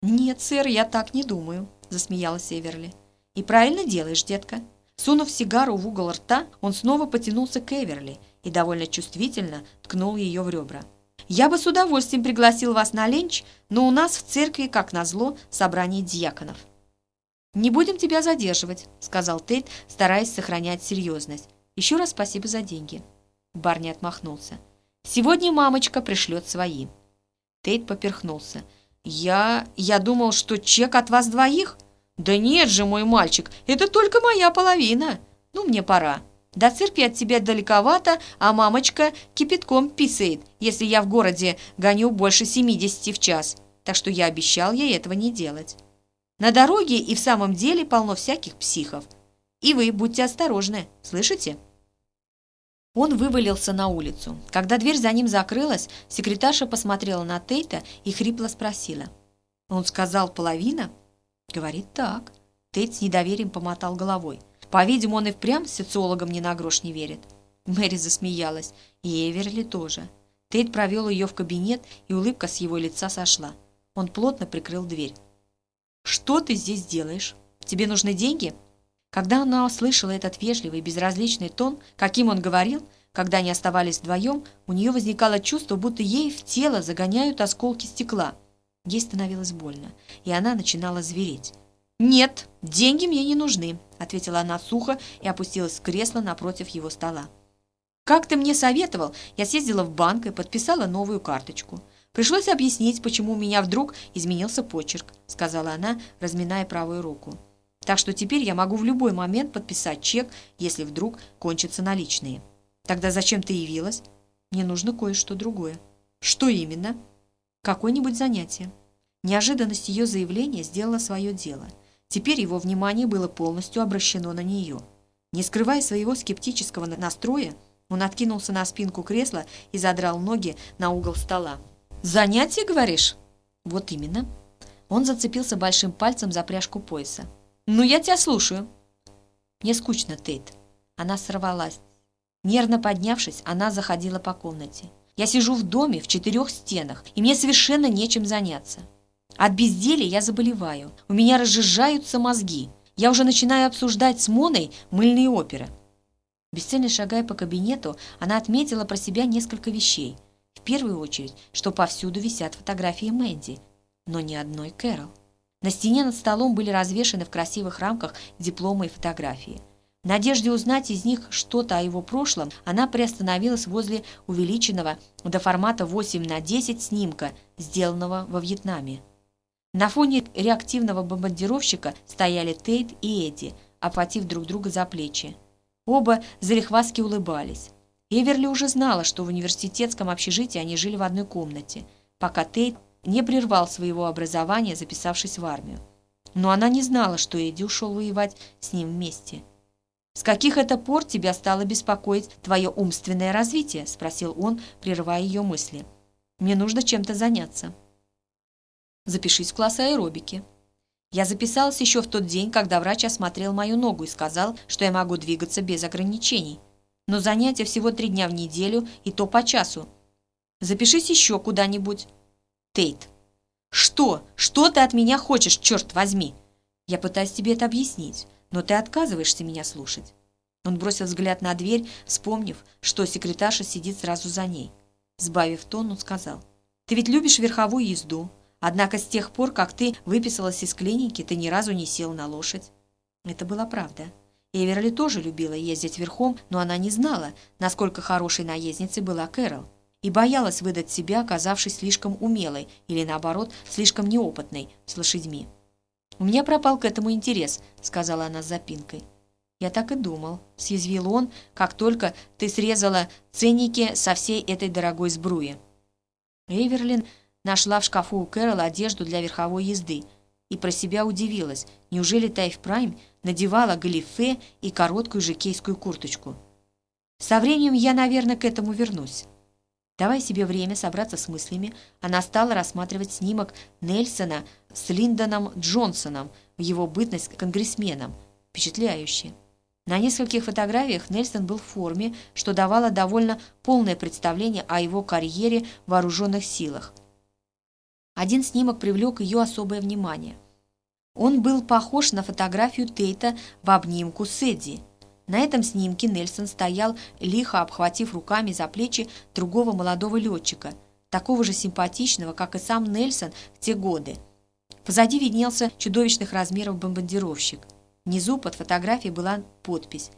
«Нет, сэр, я так не думаю», — засмеялась Эверли. «И правильно делаешь, детка». Сунув сигару в угол рта, он снова потянулся к Эверли и довольно чувствительно ткнул ее в ребра. «Я бы с удовольствием пригласил вас на ленч, но у нас в церкви, как назло, собрание дьяконов». «Не будем тебя задерживать», — сказал Тейт, стараясь сохранять серьезность. «Еще раз спасибо за деньги». Барни отмахнулся. «Сегодня мамочка пришлет свои». Тейт поперхнулся. «Я... я думал, что чек от вас двоих?» «Да нет же, мой мальчик, это только моя половина. Ну, мне пора. До церкви от тебя далековато, а мамочка кипятком писает, если я в городе гоню больше 70 в час. Так что я обещал ей этого не делать. На дороге и в самом деле полно всяких психов. И вы будьте осторожны, слышите?» Он вывалился на улицу. Когда дверь за ним закрылась, секретарша посмотрела на Тейта и хрипло спросила. «Он сказал половина?» «Говорит так». Тейт с недоверием помотал головой. По-видимому, он и впрямь социологам ни на грош не верит. Мэри засмеялась, и Эверли тоже. Тейт провел ее в кабинет, и улыбка с его лица сошла. Он плотно прикрыл дверь. «Что ты здесь делаешь? Тебе нужны деньги?» Когда она услышала этот вежливый, безразличный тон, каким он говорил, когда они оставались вдвоем, у нее возникало чувство, будто ей в тело загоняют осколки стекла. Ей становилось больно, и она начинала звереть. «Нет, деньги мне не нужны», — ответила она сухо и опустилась в кресло напротив его стола. «Как ты мне советовал, я съездила в банк и подписала новую карточку. Пришлось объяснить, почему у меня вдруг изменился почерк», — сказала она, разминая правую руку. Так что теперь я могу в любой момент подписать чек, если вдруг кончатся наличные. Тогда зачем ты явилась? Мне нужно кое-что другое. Что именно? Какое-нибудь занятие. Неожиданность ее заявления сделала свое дело. Теперь его внимание было полностью обращено на нее. Не скрывая своего скептического настроя, он откинулся на спинку кресла и задрал ноги на угол стола. «Занятие, говоришь?» «Вот именно». Он зацепился большим пальцем за пряжку пояса. «Ну, я тебя слушаю». «Мне скучно, Тейт». Она сорвалась. Нервно поднявшись, она заходила по комнате. «Я сижу в доме в четырех стенах, и мне совершенно нечем заняться. От безделия я заболеваю, у меня разжижаются мозги. Я уже начинаю обсуждать с Моной мыльные оперы». Бесцельно шагая по кабинету, она отметила про себя несколько вещей. В первую очередь, что повсюду висят фотографии Мэнди, но ни одной Кэрол. На стене над столом были развешаны в красивых рамках дипломы и фотографии. В надежде узнать из них что-то о его прошлом, она приостановилась возле увеличенного до формата 8 на 10 снимка, сделанного во Вьетнаме. На фоне реактивного бомбардировщика стояли Тейт и Эдди, оплатив друг друга за плечи. Оба залихваски улыбались. Эверли уже знала, что в университетском общежитии они жили в одной комнате, пока Тейт не прервал своего образования, записавшись в армию. Но она не знала, что Эдди ушел воевать с ним вместе. «С каких это пор тебя стало беспокоить твое умственное развитие?» – спросил он, прерывая ее мысли. «Мне нужно чем-то заняться». «Запишись в класс аэробики». Я записалась еще в тот день, когда врач осмотрел мою ногу и сказал, что я могу двигаться без ограничений. Но занятия всего три дня в неделю, и то по часу. Запишись еще куда-нибудь. Тейт. «Что? Что ты от меня хочешь, черт возьми?» «Я пытаюсь тебе это объяснить, но ты отказываешься меня слушать». Он бросил взгляд на дверь, вспомнив, что секретарша сидит сразу за ней. Сбавив тон, он сказал, «Ты ведь любишь верховую езду, однако с тех пор, как ты выписалась из клиники, ты ни разу не сел на лошадь». Это была правда. Эверли тоже любила ездить верхом, но она не знала, насколько хорошей наездницей была Кэрол. и боялась выдать себя, оказавшись слишком умелой или, наоборот, слишком неопытной с лошадьми. «У меня пропал к этому интерес», — сказала она с запинкой. «Я так и думал», — съязвил он, «как только ты срезала ценники со всей этой дорогой сбруи». Эверлин нашла в шкафу у Кэрола одежду для верховой езды и про себя удивилась, неужели Тайф Прайм надевала галифе и короткую жакейскую курточку. «Со временем я, наверное, к этому вернусь». Давая себе время собраться с мыслями, она стала рассматривать снимок Нельсона с Линдоном Джонсоном в его бытность конгрессменом. Впечатляюще. На нескольких фотографиях Нельсон был в форме, что давало довольно полное представление о его карьере в вооруженных силах. Один снимок привлек ее особое внимание. Он был похож на фотографию Тейта в обнимку с Эдди – на этом снимке Нельсон стоял, лихо обхватив руками за плечи другого молодого летчика, такого же симпатичного, как и сам Нельсон в те годы. Позади виднелся чудовищных размеров бомбардировщик. Внизу под фотографией была подпись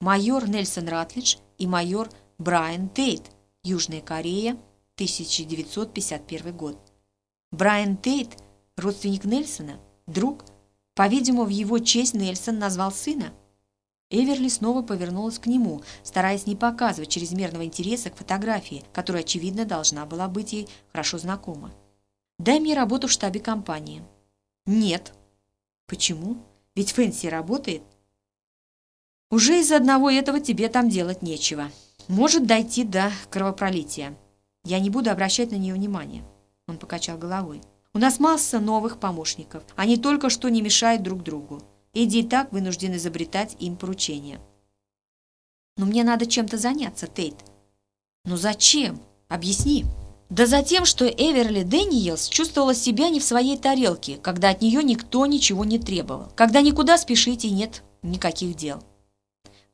«Майор Нельсон Ратлидж и майор Брайан Тейт, Южная Корея, 1951 год». Брайан Тейт, родственник Нельсона, друг, по-видимому, в его честь Нельсон назвал сына – Эверли снова повернулась к нему, стараясь не показывать чрезмерного интереса к фотографии, которая, очевидно, должна была быть ей хорошо знакома. «Дай мне работу в штабе компании». «Нет». «Почему? Ведь Фэнси работает». «Уже из-за одного этого тебе там делать нечего. Может дойти до кровопролития. Я не буду обращать на нее внимания». Он покачал головой. «У нас масса новых помощников. Они только что не мешают друг другу. Эдди и так вынужден изобретать им поручения. «Но мне надо чем-то заняться, Тейт». «Ну зачем? Объясни». Да за тем, что Эверли Дэниелс чувствовала себя не в своей тарелке, когда от нее никто ничего не требовал, когда никуда спешить и нет никаких дел.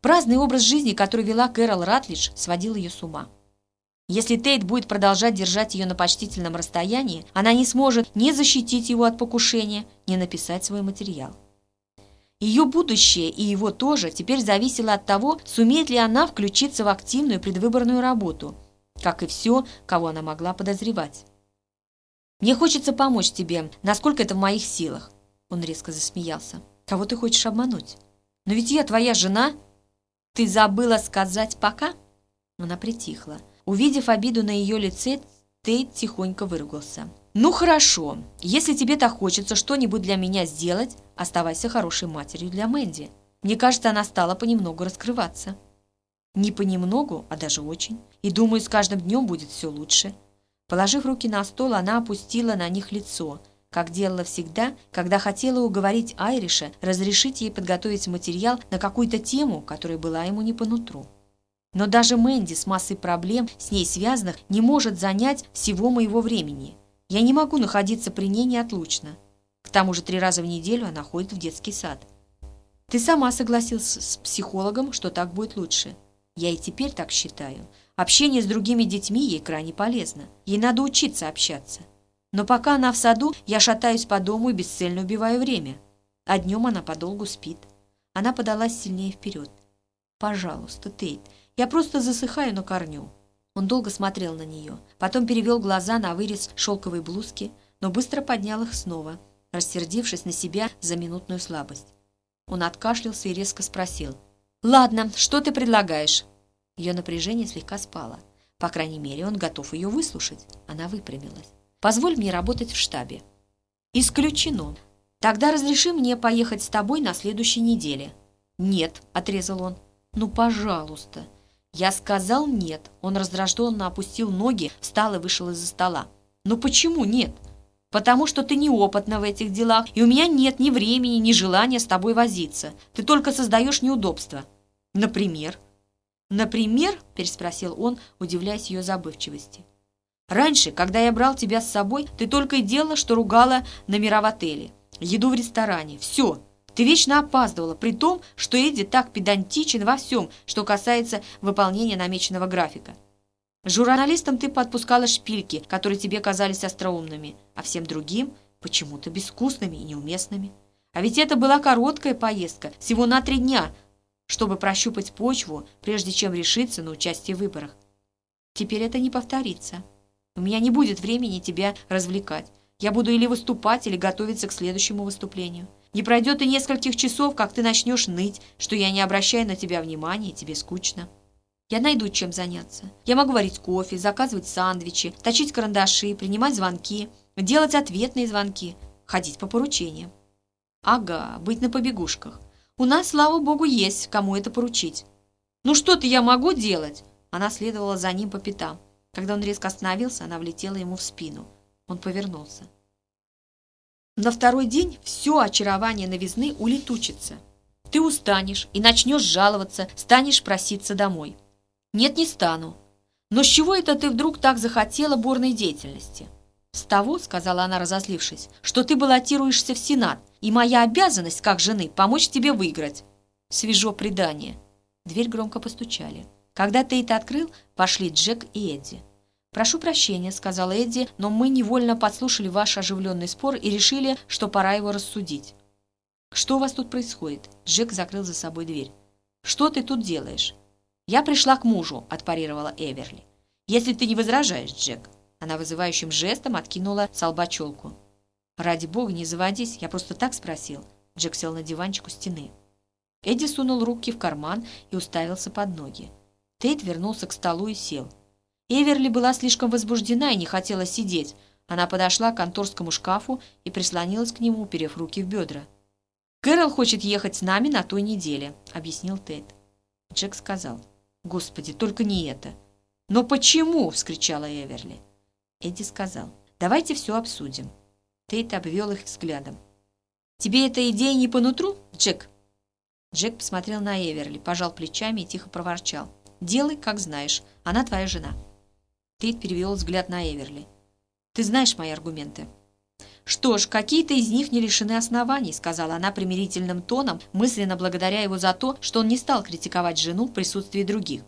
Праздный образ жизни, который вела Кэрол Ратлидж, сводил ее с ума. Если Тейт будет продолжать держать ее на почтительном расстоянии, она не сможет ни защитить его от покушения, ни написать свой материал. Ее будущее и его тоже теперь зависело от того, сумеет ли она включиться в активную предвыборную работу, как и все, кого она могла подозревать. «Мне хочется помочь тебе, насколько это в моих силах», он резко засмеялся. «Кого ты хочешь обмануть? Но ведь я твоя жена!» «Ты забыла сказать пока?» Она притихла. Увидев обиду на ее лице, Тейт тихонько выругался. «Ну хорошо, если тебе так хочется что-нибудь для меня сделать, оставайся хорошей матерью для Мэнди. Мне кажется, она стала понемногу раскрываться». «Не понемногу, а даже очень. И думаю, с каждым днем будет все лучше». Положив руки на стол, она опустила на них лицо, как делала всегда, когда хотела уговорить Айриша разрешить ей подготовить материал на какую-то тему, которая была ему не по нутру. Но даже Мэнди с массой проблем, с ней связанных, не может занять всего моего времени – я не могу находиться при ней неотлучно. К тому же три раза в неделю она ходит в детский сад. Ты сама согласился с психологом, что так будет лучше. Я и теперь так считаю. Общение с другими детьми ей крайне полезно. Ей надо учиться общаться. Но пока она в саду, я шатаюсь по дому и бесцельно убиваю время. А днем она подолгу спит. Она подалась сильнее вперед. «Пожалуйста, Тейт, я просто засыхаю на корню. Он долго смотрел на нее, потом перевел глаза на вырез шелковой блузки, но быстро поднял их снова, рассердившись на себя за минутную слабость. Он откашлялся и резко спросил. «Ладно, что ты предлагаешь?» Ее напряжение слегка спало. По крайней мере, он готов ее выслушать. Она выпрямилась. «Позволь мне работать в штабе». «Исключено. Тогда разреши мне поехать с тобой на следующей неделе». «Нет», — отрезал он. «Ну, пожалуйста». Я сказал нет. Он раздраженно опустил ноги, встал и вышел из-за стола. «Ну почему нет?» «Потому что ты неопытна в этих делах, и у меня нет ни времени, ни желания с тобой возиться. Ты только создаешь неудобства». «Например?» «Например?» – переспросил он, удивляясь ее забывчивости. «Раньше, когда я брал тебя с собой, ты только и делала, что ругала номера в отеле, еду в ресторане. Все. Ты вечно опаздывала, при том, что Эдди так педантичен во всем, что касается выполнения намеченного графика. Журналистам ты подпускала шпильки, которые тебе казались остроумными, а всем другим почему-то безвкусными и неуместными. А ведь это была короткая поездка, всего на три дня, чтобы прощупать почву, прежде чем решиться на участие в выборах. Теперь это не повторится. У меня не будет времени тебя развлекать. Я буду или выступать, или готовиться к следующему выступлению. Не пройдет и нескольких часов, как ты начнешь ныть, что я не обращаю на тебя внимания, тебе скучно. Я найду чем заняться. Я могу варить кофе, заказывать сандвичи, точить карандаши, принимать звонки, делать ответные звонки, ходить по поручениям. Ага, быть на побегушках. У нас, слава богу, есть кому это поручить. Ну что-то я могу делать? Она следовала за ним по пятам. Когда он резко остановился, она влетела ему в спину. Он повернулся. На второй день все очарование новизны улетучится. Ты устанешь и начнешь жаловаться, станешь проситься домой. Нет, не стану. Но с чего это ты вдруг так захотела бурной деятельности? С того, сказала она, разозлившись, что ты баллотируешься в Сенат, и моя обязанность, как жены, помочь тебе выиграть. Свежо предание. Дверь громко постучали. Когда Тейт открыл, пошли Джек и Эдди. «Прошу прощения», — сказала Эдди, «но мы невольно подслушали ваш оживленный спор и решили, что пора его рассудить». «Что у вас тут происходит?» Джек закрыл за собой дверь. «Что ты тут делаешь?» «Я пришла к мужу», — отпарировала Эверли. «Если ты не возражаешь, Джек». Она вызывающим жестом откинула с лба челку. «Ради бога, не заводись, я просто так спросил». Джек сел на диванчик у стены. Эдди сунул руки в карман и уставился под ноги. Тейт вернулся к столу и сел. Эверли была слишком возбуждена и не хотела сидеть. Она подошла к конторскому шкафу и прислонилась к нему, уперев руки в бедра. «Кэрол хочет ехать с нами на той неделе», — объяснил Тейт. Джек сказал. «Господи, только не это!» «Но почему?» — вскричала Эверли. Эдди сказал. «Давайте все обсудим». Тейт обвел их взглядом. «Тебе эта идея не по нутру, Джек?» Джек посмотрел на Эверли, пожал плечами и тихо проворчал. «Делай, как знаешь. Она твоя жена». Тейт перевел взгляд на Эверли. «Ты знаешь мои аргументы». «Что ж, какие-то из них не лишены оснований», сказала она примирительным тоном, мысленно благодаря его за то, что он не стал критиковать жену в присутствии других.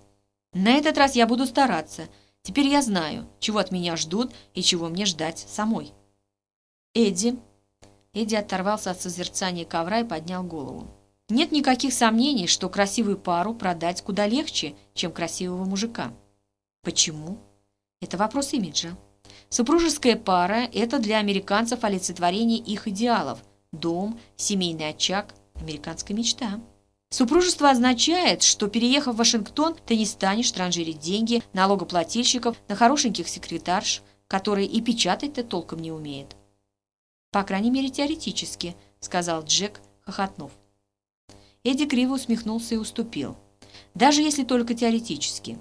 «На этот раз я буду стараться. Теперь я знаю, чего от меня ждут и чего мне ждать самой». «Эдди». Эдди оторвался от созерцания ковра и поднял голову. «Нет никаких сомнений, что красивую пару продать куда легче, чем красивого мужика». «Почему?» Это вопрос имиджа. Супружеская пара – это для американцев олицетворение их идеалов. Дом, семейный очаг, американская мечта. Супружество означает, что, переехав в Вашингтон, ты не станешь транжирить деньги налогоплательщиков на хорошеньких секретарш, которые и печатать-то толком не умеют. «По крайней мере, теоретически», — сказал Джек, хохотнув. Эдди криво усмехнулся и уступил. «Даже если только теоретически».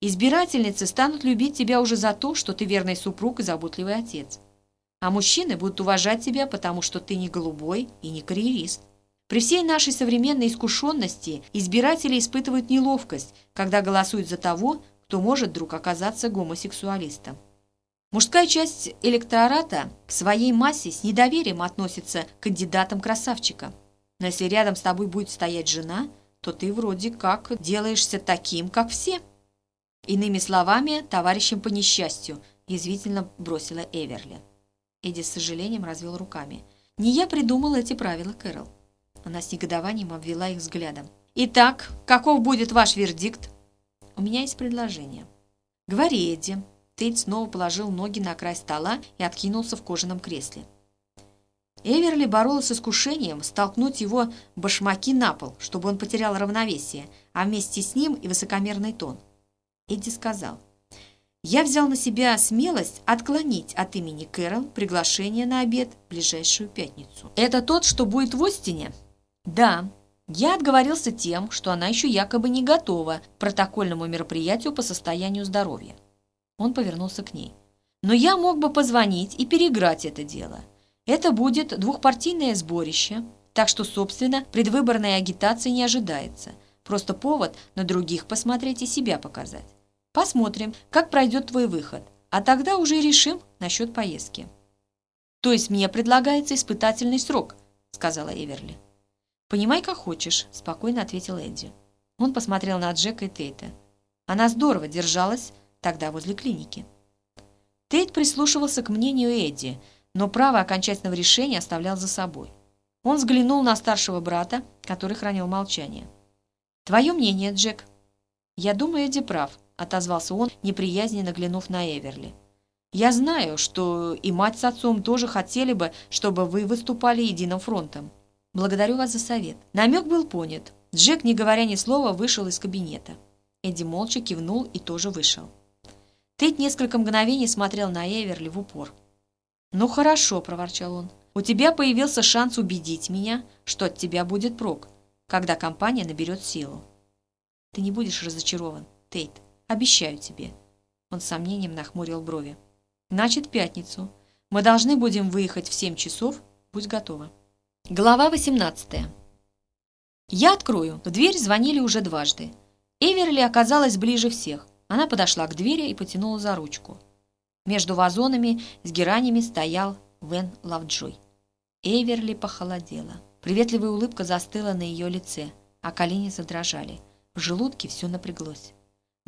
Избирательницы станут любить тебя уже за то, что ты верный супруг и заботливый отец. А мужчины будут уважать тебя, потому что ты не голубой и не карьерист. При всей нашей современной искушенности избиратели испытывают неловкость, когда голосуют за того, кто может вдруг оказаться гомосексуалистом. Мужская часть электората в своей массе с недоверием относится к кандидатам-красавчикам. Но если рядом с тобой будет стоять жена, то ты вроде как делаешься таким, как все. Иными словами, товарищем по несчастью, язвительно бросила Эверли. Эдди с сожалением развел руками. «Не я придумала эти правила, Кэрол». Она с негодованием обвела их взглядом. «Итак, каков будет ваш вердикт?» «У меня есть предложение». «Говори, Эдди». Тейт снова положил ноги на край стола и откинулся в кожаном кресле. Эверли боролась с искушением столкнуть его башмаки на пол, чтобы он потерял равновесие, а вместе с ним и высокомерный тон. Эдди сказал, «Я взял на себя смелость отклонить от имени Кэрол приглашение на обед в ближайшую пятницу». «Это тот, что будет в Остине?» «Да». Я отговорился тем, что она еще якобы не готова к протокольному мероприятию по состоянию здоровья. Он повернулся к ней. «Но я мог бы позвонить и переиграть это дело. Это будет двухпартийное сборище, так что, собственно, предвыборной агитации не ожидается. Просто повод на других посмотреть и себя показать. Посмотрим, как пройдет твой выход, а тогда уже решим насчет поездки». «То есть мне предлагается испытательный срок», — сказала Эверли. «Понимай, как хочешь», — спокойно ответил Эдди. Он посмотрел на Джека и Тейта. Она здорово держалась тогда возле клиники. Тейт прислушивался к мнению Эдди, но право окончательного решения оставлял за собой. Он взглянул на старшего брата, который хранил молчание. «Твое мнение, Джек?» «Я думаю, Эдди прав», отозвался он, неприязненно глянув на Эверли. «Я знаю, что и мать с отцом тоже хотели бы, чтобы вы выступали единым фронтом. Благодарю вас за совет». Намек был понят. Джек, не говоря ни слова, вышел из кабинета. Эдди молча кивнул и тоже вышел. Тейт несколько мгновений смотрел на Эверли в упор. «Ну хорошо», — проворчал он. «У тебя появился шанс убедить меня, что от тебя будет прок, когда компания наберет силу. Ты не будешь разочарован, Тейт. Обещаю тебе». Он с сомнением нахмурил брови. «Значит, пятницу. Мы должны будем выехать в семь часов. Будь готова». Глава 18. «Я открою». В дверь звонили уже дважды. Эверли оказалась ближе всех. Она подошла к двери и потянула за ручку. Между вазонами с геранями стоял Вен Лавджой. Эверли похолодела. Приветливая улыбка застыла на ее лице, а колени задрожали. В желудке все напряглось.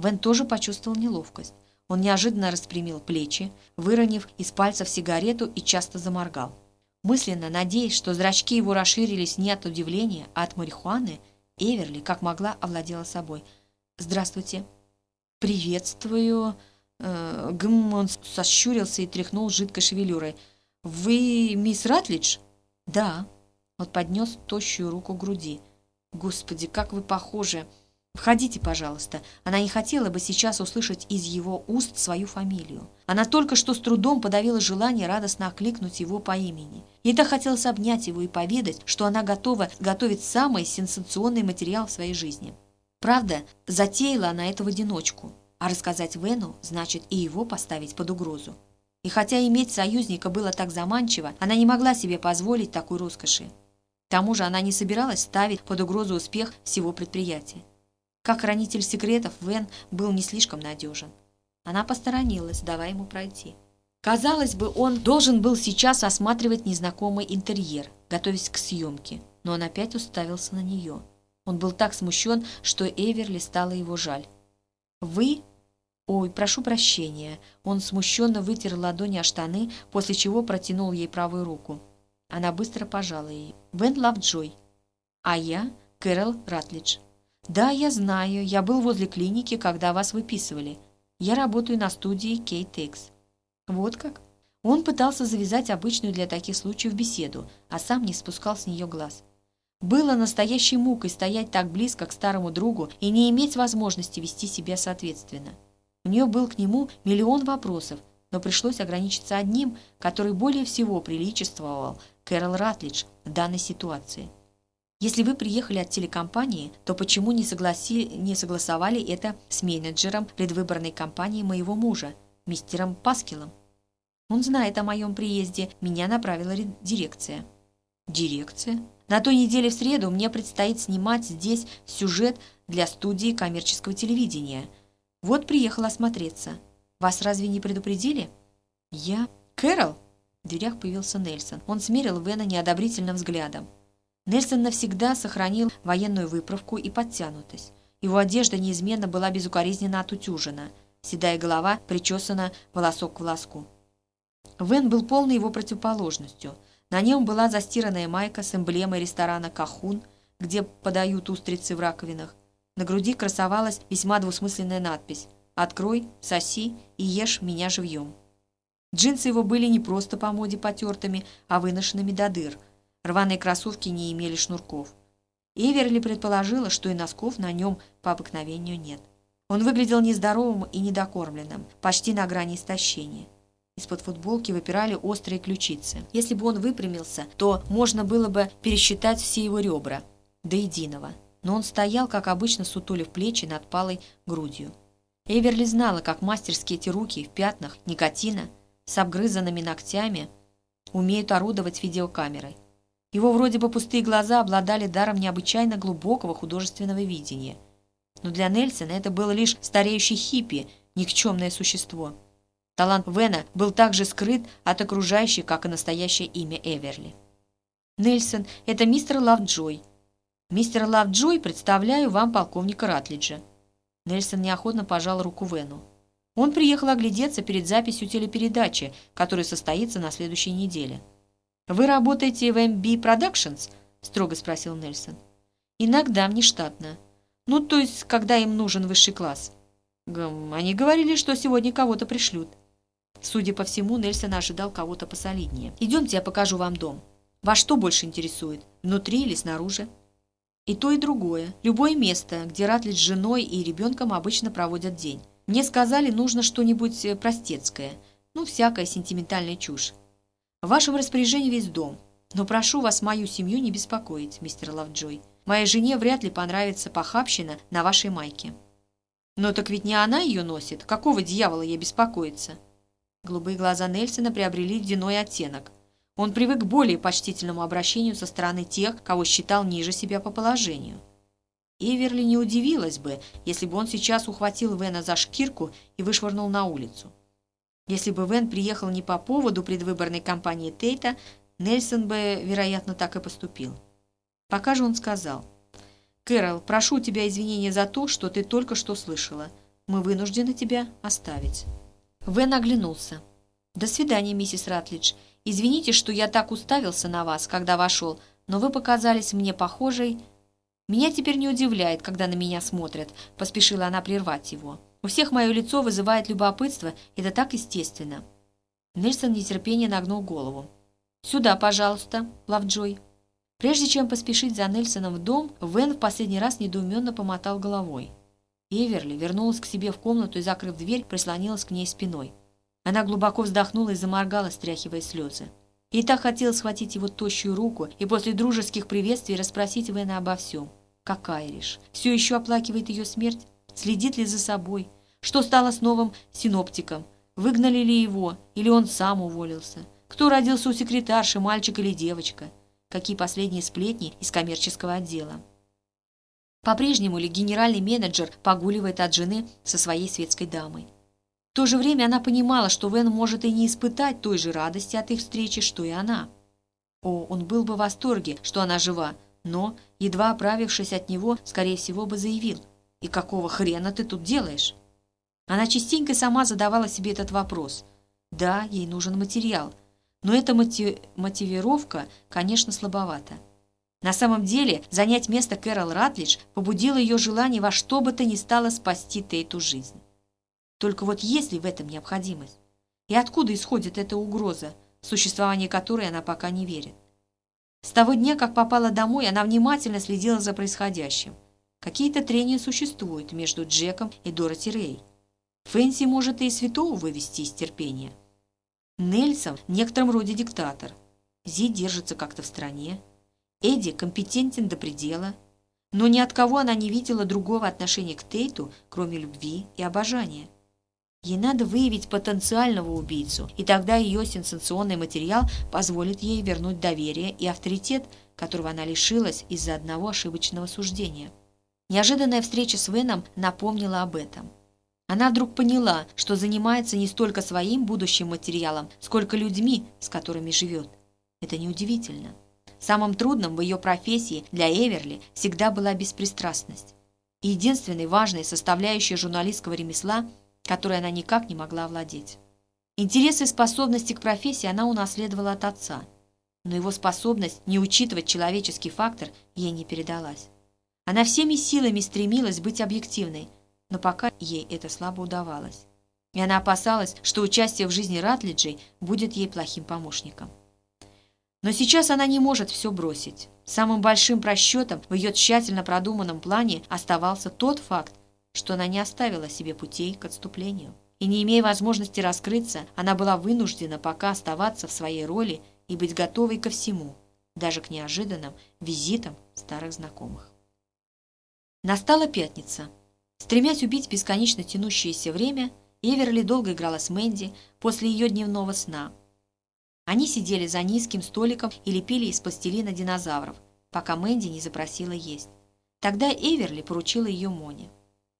Вен тоже почувствовал неловкость. Он неожиданно распрямил плечи, выронив из пальцев сигарету и часто заморгал. Мысленно надеясь, что зрачки его расширились не от удивления, а от марихуаны, Эверли, как могла, овладела собой. «Здравствуйте». «Приветствую». Э, гм, он сощурился и тряхнул жидкой шевелюрой. «Вы мисс Ратлидж?» «Да». Он поднес тощую руку к груди. «Господи, как вы похожи!» «Входите, пожалуйста». Она не хотела бы сейчас услышать из его уст свою фамилию. Она только что с трудом подавила желание радостно окликнуть его по имени. Ей так хотелось обнять его и поведать, что она готова готовить самый сенсационный материал в своей жизни. Правда, затеяла она это в одиночку, а рассказать Вену значит и его поставить под угрозу. И хотя иметь союзника было так заманчиво, она не могла себе позволить такой роскоши. К тому же она не собиралась ставить под угрозу успех всего предприятия. Как хранитель секретов, Вен был не слишком надежен. Она посторонилась, давая ему пройти. Казалось бы, он должен был сейчас осматривать незнакомый интерьер, готовясь к съемке, но он опять уставился на нее. Он был так смущен, что Эверли стало его жаль. «Вы?» «Ой, прошу прощения». Он смущенно вытер ладони о штаны, после чего протянул ей правую руку. Она быстро пожала ей. «Вен Лавджой». «А я Кэрол Ратлидж». «Да, я знаю. Я был возле клиники, когда вас выписывали. Я работаю на студии Кейт-Экс». «Вот как?» Он пытался завязать обычную для таких случаев беседу, а сам не спускал с нее глаз. Было настоящей мукой стоять так близко к старому другу и не иметь возможности вести себя соответственно. У нее был к нему миллион вопросов, но пришлось ограничиться одним, который более всего приличествовал Кэрол Ратлидж в данной ситуации – если вы приехали от телекомпании, то почему не, согласи, не согласовали это с менеджером предвыборной кампании моего мужа, мистером Паскилом? Он знает о моем приезде, меня направила дирекция. Дирекция? На той неделе в среду мне предстоит снимать здесь сюжет для студии коммерческого телевидения. Вот приехала осмотреться. Вас разве не предупредили? Я... Кэрол? В дверях появился Нельсон. Он смерил Вена неодобрительным взглядом. Нельсон навсегда сохранил военную выправку и подтянутость. Его одежда неизменно была безукоризненно отутюжена, седая голова причесана волосок к волоску. Вен был полной его противоположностью. На нем была застиранная майка с эмблемой ресторана «Кахун», где подают устрицы в раковинах. На груди красовалась весьма двусмысленная надпись «Открой, соси и ешь меня живьем». Джинсы его были не просто по моде потертыми, а выношенными до дыр – Рваные кроссовки не имели шнурков. Эверли предположила, что и носков на нем по обыкновению нет. Он выглядел нездоровым и недокормленным, почти на грани истощения. Из-под футболки выпирали острые ключицы. Если бы он выпрямился, то можно было бы пересчитать все его ребра до единого. Но он стоял, как обычно, сутулив плечи над палой грудью. Эверли знала, как мастерски эти руки в пятнах никотина с обгрызанными ногтями умеют орудовать видеокамерой. Его вроде бы пустые глаза обладали даром необычайно глубокого художественного видения. Но для Нельсона это было лишь стареющий хиппи, никчемное существо. Талант Вена был так же скрыт от окружающих, как и настоящее имя Эверли. «Нельсон, это мистер Лавджой». «Мистер Лавджой, представляю вам полковника Ратлиджа». Нельсон неохотно пожал руку Вену. Он приехал оглядеться перед записью телепередачи, которая состоится на следующей неделе. «Вы работаете в MB Productions?» – строго спросил Нельсон. «Иногда внештатно. Ну, то есть, когда им нужен высший класс». Гм, они говорили, что сегодня кого-то пришлют. Судя по всему, Нельсон ожидал кого-то посолиднее. «Идемте, я покажу вам дом. Вас что больше интересует, внутри или снаружи?» «И то, и другое. Любое место, где Ратлич с женой и ребенком обычно проводят день. Мне сказали, нужно что-нибудь э, простецкое. Ну, всякая сентиментальная чушь. В вашем распоряжении весь дом. Но прошу вас мою семью не беспокоить, мистер Лавджой. Моей жене вряд ли понравится похабщина на вашей майке». «Но так ведь не она ее носит. Какого дьявола ей беспокоиться?» Голубые глаза Нельсона приобрели ледяной оттенок. Он привык к более почтительному обращению со стороны тех, кого считал ниже себя по положению. Эверли не удивилась бы, если бы он сейчас ухватил Вена за шкирку и вышвырнул на улицу. Если бы Вен приехал не по поводу предвыборной кампании Тейта, Нельсон бы, вероятно, так и поступил. Пока же он сказал, «Кэрол, прошу у тебя извинения за то, что ты только что слышала. Мы вынуждены тебя оставить». Вен оглянулся. «До свидания, миссис Ратлидж. Извините, что я так уставился на вас, когда вошел, но вы показались мне похожей...» «Меня теперь не удивляет, когда на меня смотрят», — поспешила она прервать его. «У всех мое лицо вызывает любопытство, это так естественно». Нельсон нетерпение нагнул голову. «Сюда, пожалуйста, Лавджой». Прежде чем поспешить за Нельсоном в дом, Вен в последний раз недоуменно помотал головой. Эверли вернулась к себе в комнату и, закрыв дверь, прислонилась к ней спиной. Она глубоко вздохнула и заморгала, стряхивая слезы. Ей так хотелось схватить его тощую руку и после дружеских приветствий расспросить Вена обо всем. Как Айриш? Все еще оплакивает ее смерть? Следит ли за собой? Что стало с новым синоптиком? Выгнали ли его? Или он сам уволился? Кто родился у секретарши, мальчик или девочка? Какие последние сплетни из коммерческого отдела? По-прежнему ли генеральный менеджер погуливает от жены со своей светской дамой? В то же время она понимала, что Вен может и не испытать той же радости от их встречи, что и она. О, он был бы в восторге, что она жива, но, едва оправившись от него, скорее всего бы заявил. «И какого хрена ты тут делаешь?» Она частенько сама задавала себе этот вопрос. Да, ей нужен материал, но эта мотив... мотивировка, конечно, слабовата. На самом деле, занять место Кэрол Ратлидж побудило ее желание во что бы то ни стало спасти Тейту жизнь. Только вот есть ли в этом необходимость? И откуда исходит эта угроза, существование которой она пока не верит? С того дня, как попала домой, она внимательно следила за происходящим. Какие-то трения существуют между Джеком и Дороти Рэй. Фэнси может и святого вывести из терпения. Нельсон в некотором роде диктатор. Зи держится как-то в стране. Эдди компетентен до предела, но ни от кого она не видела другого отношения к Тейту, кроме любви и обожания. Ей надо выявить потенциального убийцу, и тогда ее сенсационный материал позволит ей вернуть доверие и авторитет, которого она лишилась из-за одного ошибочного суждения. Неожиданная встреча с Веном напомнила об этом. Она вдруг поняла, что занимается не столько своим будущим материалом, сколько людьми, с которыми живет. Это неудивительно. Самым трудным в ее профессии для Эверли всегда была беспристрастность. И единственной важной составляющей журналистского ремесла, которой она никак не могла овладеть. Интересы и способности к профессии она унаследовала от отца, но его способность не учитывать человеческий фактор ей не передалась. Она всеми силами стремилась быть объективной, но пока ей это слабо удавалось. И она опасалась, что участие в жизни Ратлиджей будет ей плохим помощником. Но сейчас она не может все бросить. Самым большим просчетом в ее тщательно продуманном плане оставался тот факт, что она не оставила себе путей к отступлению. И не имея возможности раскрыться, она была вынуждена пока оставаться в своей роли и быть готовой ко всему, даже к неожиданным визитам старых знакомых. Настала пятница. Стремясь убить бесконечно тянущееся время, Эверли долго играла с Мэнди после ее дневного сна – они сидели за низким столиком и лепили из пластилина динозавров, пока Мэнди не запросила есть. Тогда Эверли поручила ее Моне.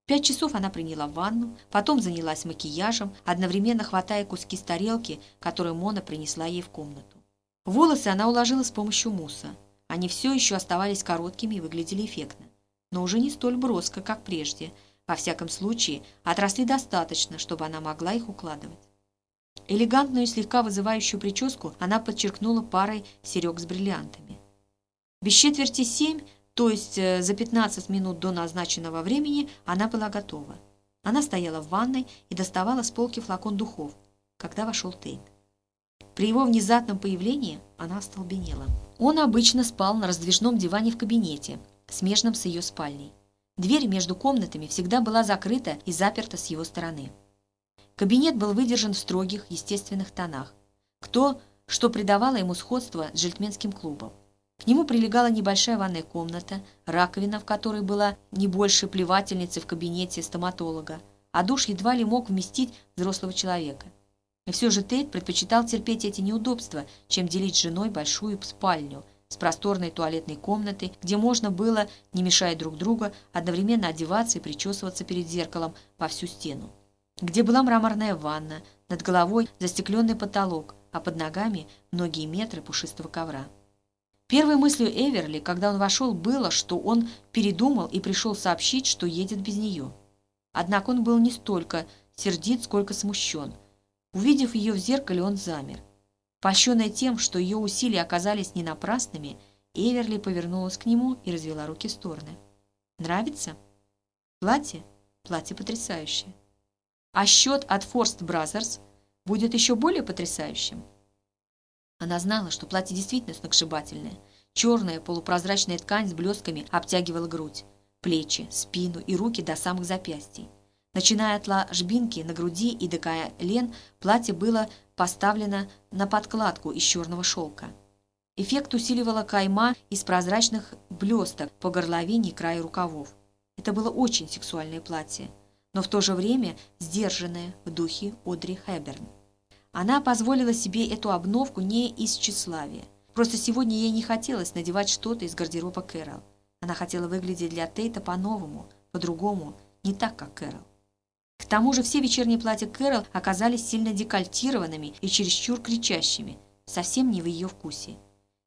Пять часов она приняла ванну, потом занялась макияжем, одновременно хватая куски с тарелки, которую Мона принесла ей в комнату. Волосы она уложила с помощью мусса. Они все еще оставались короткими и выглядели эффектно, но уже не столь броско, как прежде. Во всяком случае, отросли достаточно, чтобы она могла их укладывать. Элегантную и слегка вызывающую прическу она подчеркнула парой серег с бриллиантами. Без четверти семь, то есть э, за 15 минут до назначенного времени, она была готова. Она стояла в ванной и доставала с полки флакон духов, когда вошел Тейт. При его внезапном появлении она остолбенела. Он обычно спал на раздвижном диване в кабинете, смежном с ее спальней. Дверь между комнатами всегда была закрыта и заперта с его стороны. Кабинет был выдержан в строгих, естественных тонах. Кто, что придавало ему сходство с жильтменским клубом. К нему прилегала небольшая ванная комната, раковина, в которой была не больше плевательницы в кабинете стоматолога, а душ едва ли мог вместить взрослого человека. И все же Тейт предпочитал терпеть эти неудобства, чем делить с женой большую спальню с просторной туалетной комнатой, где можно было, не мешая друг другу, одновременно одеваться и причесываться перед зеркалом во всю стену. Где была мраморная ванна, над головой застекленный потолок, а под ногами многие метры пушистого ковра. Первой мыслью Эверли, когда он вошел, было, что он передумал и пришел сообщить, что едет без нее. Однако он был не столько сердит, сколько смущен. Увидев ее в зеркале, он замер. Польщенная тем, что ее усилия оказались не напрасными, Эверли повернулась к нему и развела руки в стороны. «Нравится?» «Платье? Платье потрясающее. А счет от Forst Brothers будет еще более потрясающим?» Она знала, что платье действительно сногсшибательное. Черная полупрозрачная ткань с блестками обтягивала грудь, плечи, спину и руки до самых запястий. Начиная от ложбинки на груди и до колен, платье было поставлено на подкладку из черного шелка. Эффект усиливала кайма из прозрачных блесток по горловине и краю рукавов. Это было очень сексуальное платье, но в то же время сдержанное в духе Одри Хэбберн. Она позволила себе эту обновку не из тщеславия. Просто сегодня ей не хотелось надевать что-то из гардероба Кэрол. Она хотела выглядеть для Тейта по-новому, по-другому, не так, как Кэрол. К тому же все вечерние платья Кэрол оказались сильно декольтированными и чересчур кричащими, совсем не в ее вкусе.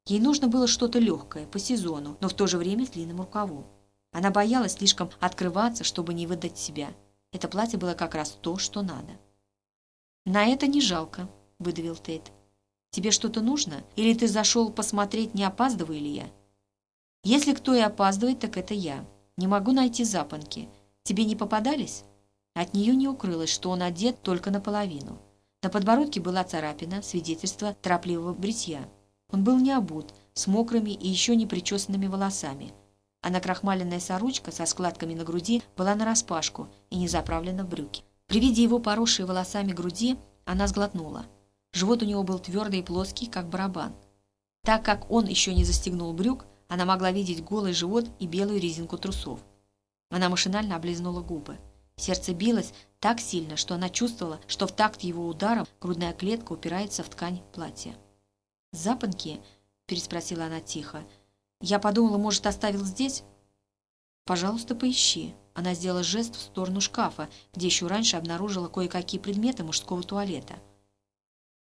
Ей нужно было что-то легкое, по сезону, но в то же время с длинным рукавом. Она боялась слишком открываться, чтобы не выдать себя. Это платье было как раз то, что надо. «На это не жалко», — выдавил Тейт. «Тебе что-то нужно? Или ты зашел посмотреть, не опаздываю ли я?» «Если кто и опаздывает, так это я. Не могу найти запонки. Тебе не попадались?» От нее не укрылось, что он одет только наполовину. На подбородке была царапина, свидетельство торопливого бритья. Он был не обут, с мокрыми и еще не причесанными волосами, а накрахмаленная сорочка со складками на груди была нараспашку и не заправлена в брюки. При виде его поросшей волосами груди она сглотнула. Живот у него был твердый и плоский, как барабан. Так как он еще не застегнул брюк, она могла видеть голый живот и белую резинку трусов. Она машинально облизнула губы. Сердце билось так сильно, что она чувствовала, что в такт его ударом грудная клетка упирается в ткань платья. «Запонки?» – переспросила она тихо. «Я подумала, может, оставил здесь?» «Пожалуйста, поищи». Она сделала жест в сторону шкафа, где еще раньше обнаружила кое-какие предметы мужского туалета.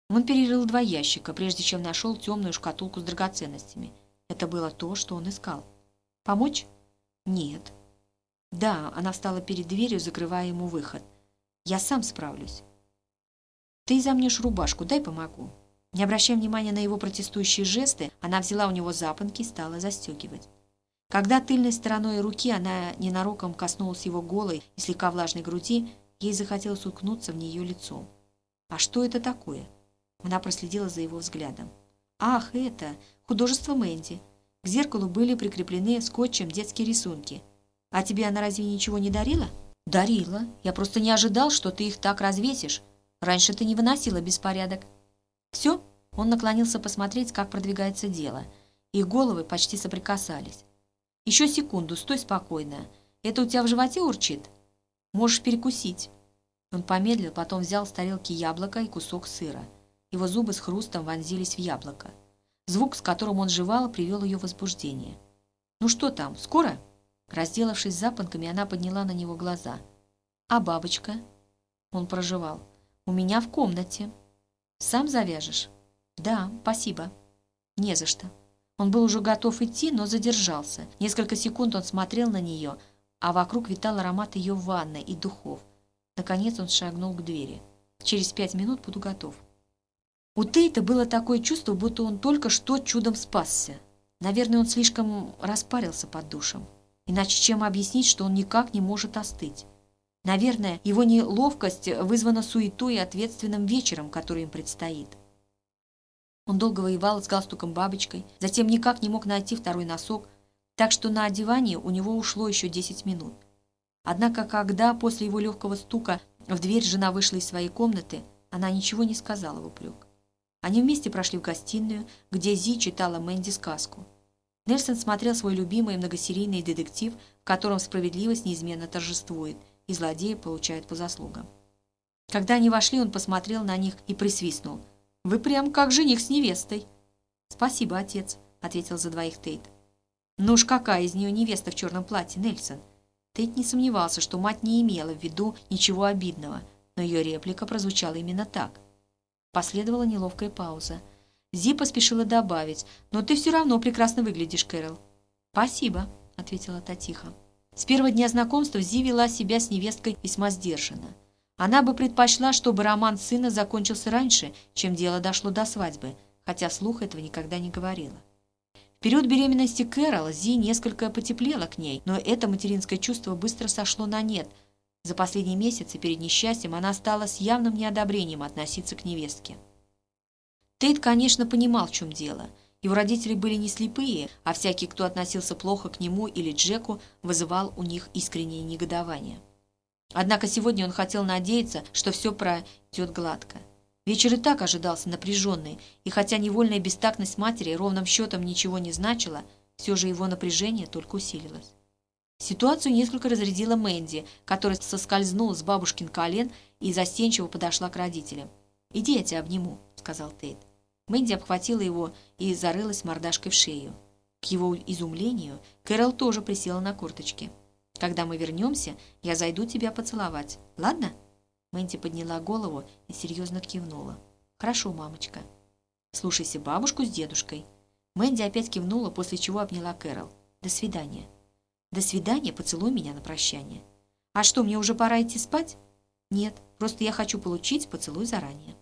Он перерыл два ящика, прежде чем нашел темную шкатулку с драгоценностями. Это было то, что он искал. «Помочь?» «Нет». «Да», она встала перед дверью, закрывая ему выход. «Я сам справлюсь». «Ты замнешь рубашку, дай помогу». Не обращая внимания на его протестующие жесты, она взяла у него запонки и стала застегивать. Когда тыльной стороной руки она ненароком коснулась его голой и слегка влажной груди, ей захотелось уткнуться в нее лицом. «А что это такое?» Она проследила за его взглядом. «Ах, это! Художество Мэнди!» К зеркалу были прикреплены скотчем детские рисунки. «А тебе она разве ничего не дарила?» «Дарила. Я просто не ожидал, что ты их так развесишь. Раньше ты не выносила беспорядок». «Все?» Он наклонился посмотреть, как продвигается дело. Их головы почти соприкасались. Еще секунду, стой спокойно. Это у тебя в животе урчит? Можешь перекусить. Он помедлил, потом взял с тарелки яблоко и кусок сыра. Его зубы с хрустом вонзились в яблоко. Звук, с которым он жевал, привел ее в возбуждение. «Ну что там, скоро?» Разделавшись запонками, она подняла на него глаза. «А бабочка?» Он проживал. «У меня в комнате». «Сам завяжешь?» «Да, спасибо». «Не за что». Он был уже готов идти, но задержался. Несколько секунд он смотрел на нее, а вокруг витал аромат ее ванны и духов. Наконец он шагнул к двери. «Через пять минут буду готов». У Тейта было такое чувство, будто он только что чудом спасся. Наверное, он слишком распарился под душем. Иначе чем объяснить, что он никак не может остыть? Наверное, его неловкость вызвана суетой и ответственным вечером, который им предстоит. Он долго воевал с галстуком-бабочкой, затем никак не мог найти второй носок, так что на одевание у него ушло еще 10 минут. Однако, когда после его легкого стука в дверь жена вышла из своей комнаты, она ничего не сказала в упрек. Они вместе прошли в гостиную, где Зи читала Мэнди сказку. Нельсон смотрел свой любимый многосерийный детектив, в котором справедливость неизменно торжествует, и злодеи получают по заслугам. Когда они вошли, он посмотрел на них и присвистнул. «Вы прям как жених с невестой». «Спасибо, отец», — ответил за двоих Тейт. «Ну уж какая из нее невеста в черном платье, Нельсон?» Тейт не сомневался, что мать не имела в виду ничего обидного, но ее реплика прозвучала именно так. Последовала неловкая пауза. Зи поспешила добавить, «Но ты все равно прекрасно выглядишь, Кэрол». «Спасибо», — ответила та тихо. С первого дня знакомства Зи вела себя с невесткой весьма сдержанно. Она бы предпочла, чтобы роман сына закончился раньше, чем дело дошло до свадьбы, хотя слух этого никогда не говорила. В период беременности Кэрол Зи несколько потеплела к ней, но это материнское чувство быстро сошло на нет. За последние месяцы перед несчастьем она стала с явным неодобрением относиться к невестке. Тейт, конечно, понимал, в чем дело. Его родители были не слепые, а всякий, кто относился плохо к нему или Джеку, вызывал у них искреннее негодование. Однако сегодня он хотел надеяться, что все пройдет гладко. Вечер и так ожидался напряженный, и хотя невольная бестактность матери ровным счетом ничего не значила, все же его напряжение только усилилось. Ситуацию несколько разрядила Мэнди, которая соскользнула с бабушкин колен и застенчиво подошла к родителям. «Иди, я тебя обниму», — сказал Тейт. Мэнди обхватила его и зарылась мордашкой в шею. К его изумлению Кэрол тоже присела на корточки. «Когда мы вернемся, я зайду тебя поцеловать. Ладно?» Мэнди подняла голову и серьезно кивнула. «Хорошо, мамочка». «Слушайся бабушку с дедушкой». Мэнди опять кивнула, после чего обняла Кэрол. «До свидания». «До свидания, поцелуй меня на прощание». «А что, мне уже пора идти спать?» «Нет, просто я хочу получить поцелуй заранее».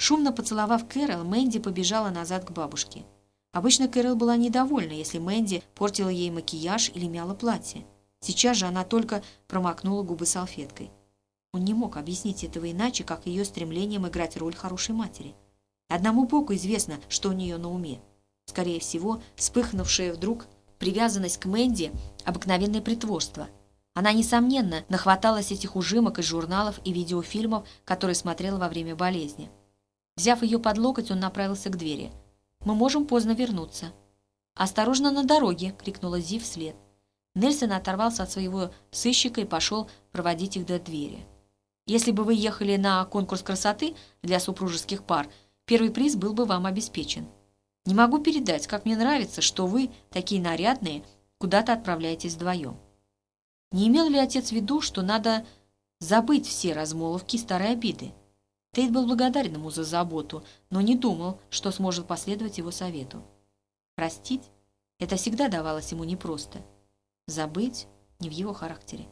Шумно поцеловав Кэрол, Мэнди побежала назад к бабушке. Обычно Кэрол была недовольна, если Мэнди портила ей макияж или мяла платье. Сейчас же она только промокнула губы салфеткой. Он не мог объяснить этого иначе, как ее стремлением играть роль хорошей матери. Одному Богу известно, что у нее на уме. Скорее всего, вспыхнувшая вдруг привязанность к Мэнди – обыкновенное притворство. Она, несомненно, нахваталась этих ужимок из журналов и видеофильмов, которые смотрела во время болезни. Взяв ее под локоть, он направился к двери. «Мы можем поздно вернуться». «Осторожно на дороге!» – крикнула Зи вслед. Нельсон оторвался от своего сыщика и пошел проводить их до двери. Если бы вы ехали на конкурс красоты для супружеских пар, первый приз был бы вам обеспечен. Не могу передать, как мне нравится, что вы, такие нарядные, куда-то отправляетесь вдвоем. Не имел ли отец в виду, что надо забыть все размолвки и старые обиды? Тейт был благодарен ему за заботу, но не думал, что сможет последовать его совету. Простить – это всегда давалось ему непросто. Забыть – не в его характере.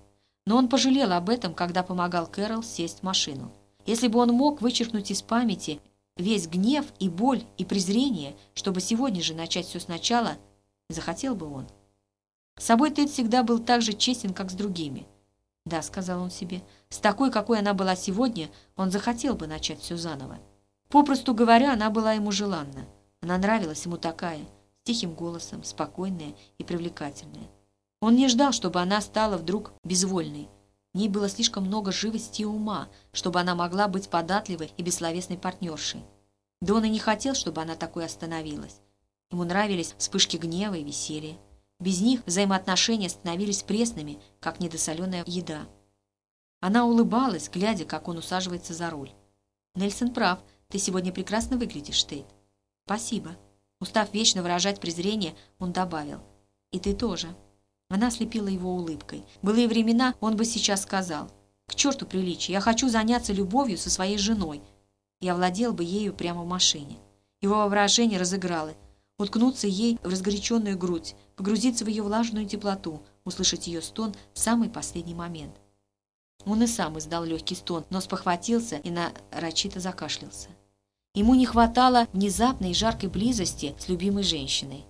Но он пожалел об этом, когда помогал Кэрол сесть в машину. Если бы он мог вычеркнуть из памяти весь гнев и боль и презрение, чтобы сегодня же начать все сначала, захотел бы он. С собой Тед всегда был так же честен, как с другими. «Да», — сказал он себе, — «с такой, какой она была сегодня, он захотел бы начать все заново». Попросту говоря, она была ему желанна. Она нравилась ему такая, с тихим голосом, спокойная и привлекательная. Он не ждал, чтобы она стала вдруг безвольной. В ней было слишком много живости и ума, чтобы она могла быть податливой и бессловесной партнершей. Да он и не хотел, чтобы она такой остановилась. Ему нравились вспышки гнева и веселья. Без них взаимоотношения становились пресными, как недосоленая еда. Она улыбалась, глядя, как он усаживается за руль. «Нельсон прав, ты сегодня прекрасно выглядишь, Тейт». «Спасибо». Устав вечно выражать презрение, он добавил. «И ты тоже». Она ослепила его улыбкой. Былые времена он бы сейчас сказал, «К черту приличие, я хочу заняться любовью со своей женой». Я владел бы ею прямо в машине. Его воображение разыграло. Уткнуться ей в разгоряченную грудь, погрузиться в ее влажную теплоту, услышать ее стон в самый последний момент. Он и сам издал легкий стон, но спохватился и нарочито закашлялся. Ему не хватало внезапной и жаркой близости с любимой женщиной.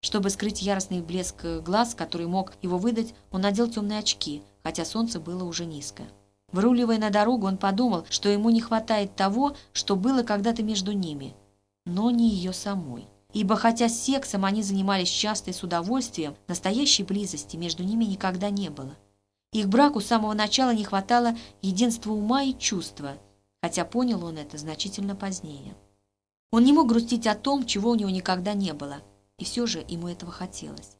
Чтобы скрыть яростный блеск глаз, который мог его выдать, он надел темные очки, хотя солнце было уже низко. Выруливая на дорогу, он подумал, что ему не хватает того, что было когда-то между ними, но не ее самой. Ибо хотя сексом они занимались часто и с удовольствием, настоящей близости между ними никогда не было. Их браку с самого начала не хватало единства ума и чувства, хотя понял он это значительно позднее. Он не мог грустить о том, чего у него никогда не было, и все же ему этого хотелось.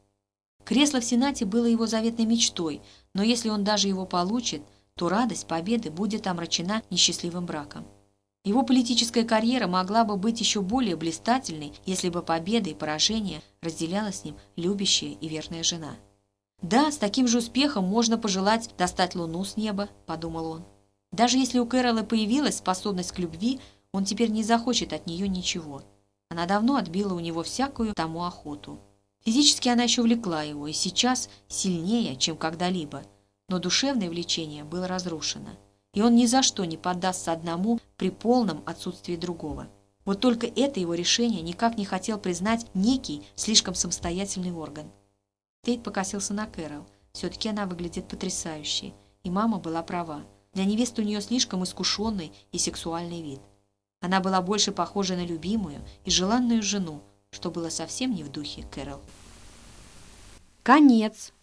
Кресло в Сенате было его заветной мечтой, но если он даже его получит, то радость победы будет омрачена несчастливым браком. Его политическая карьера могла бы быть еще более блистательной, если бы победа и поражение разделяла с ним любящая и верная жена. «Да, с таким же успехом можно пожелать достать луну с неба», — подумал он. Даже если у Кэрола появилась способность к любви, он теперь не захочет от нее ничего. Она давно отбила у него всякую тому охоту. Физически она еще влекла его, и сейчас сильнее, чем когда-либо, но душевное влечение было разрушено и он ни за что не поддастся одному при полном отсутствии другого. Вот только это его решение никак не хотел признать некий слишком самостоятельный орган. Тейт покосился на Кэрол. Все-таки она выглядит потрясающе. И мама была права. Для невесты у нее слишком искушенный и сексуальный вид. Она была больше похожа на любимую и желанную жену, что было совсем не в духе Кэрол. Конец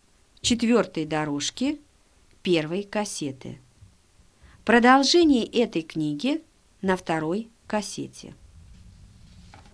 четвертой дорожки первой кассеты. Продолжение этой книги на второй кассете.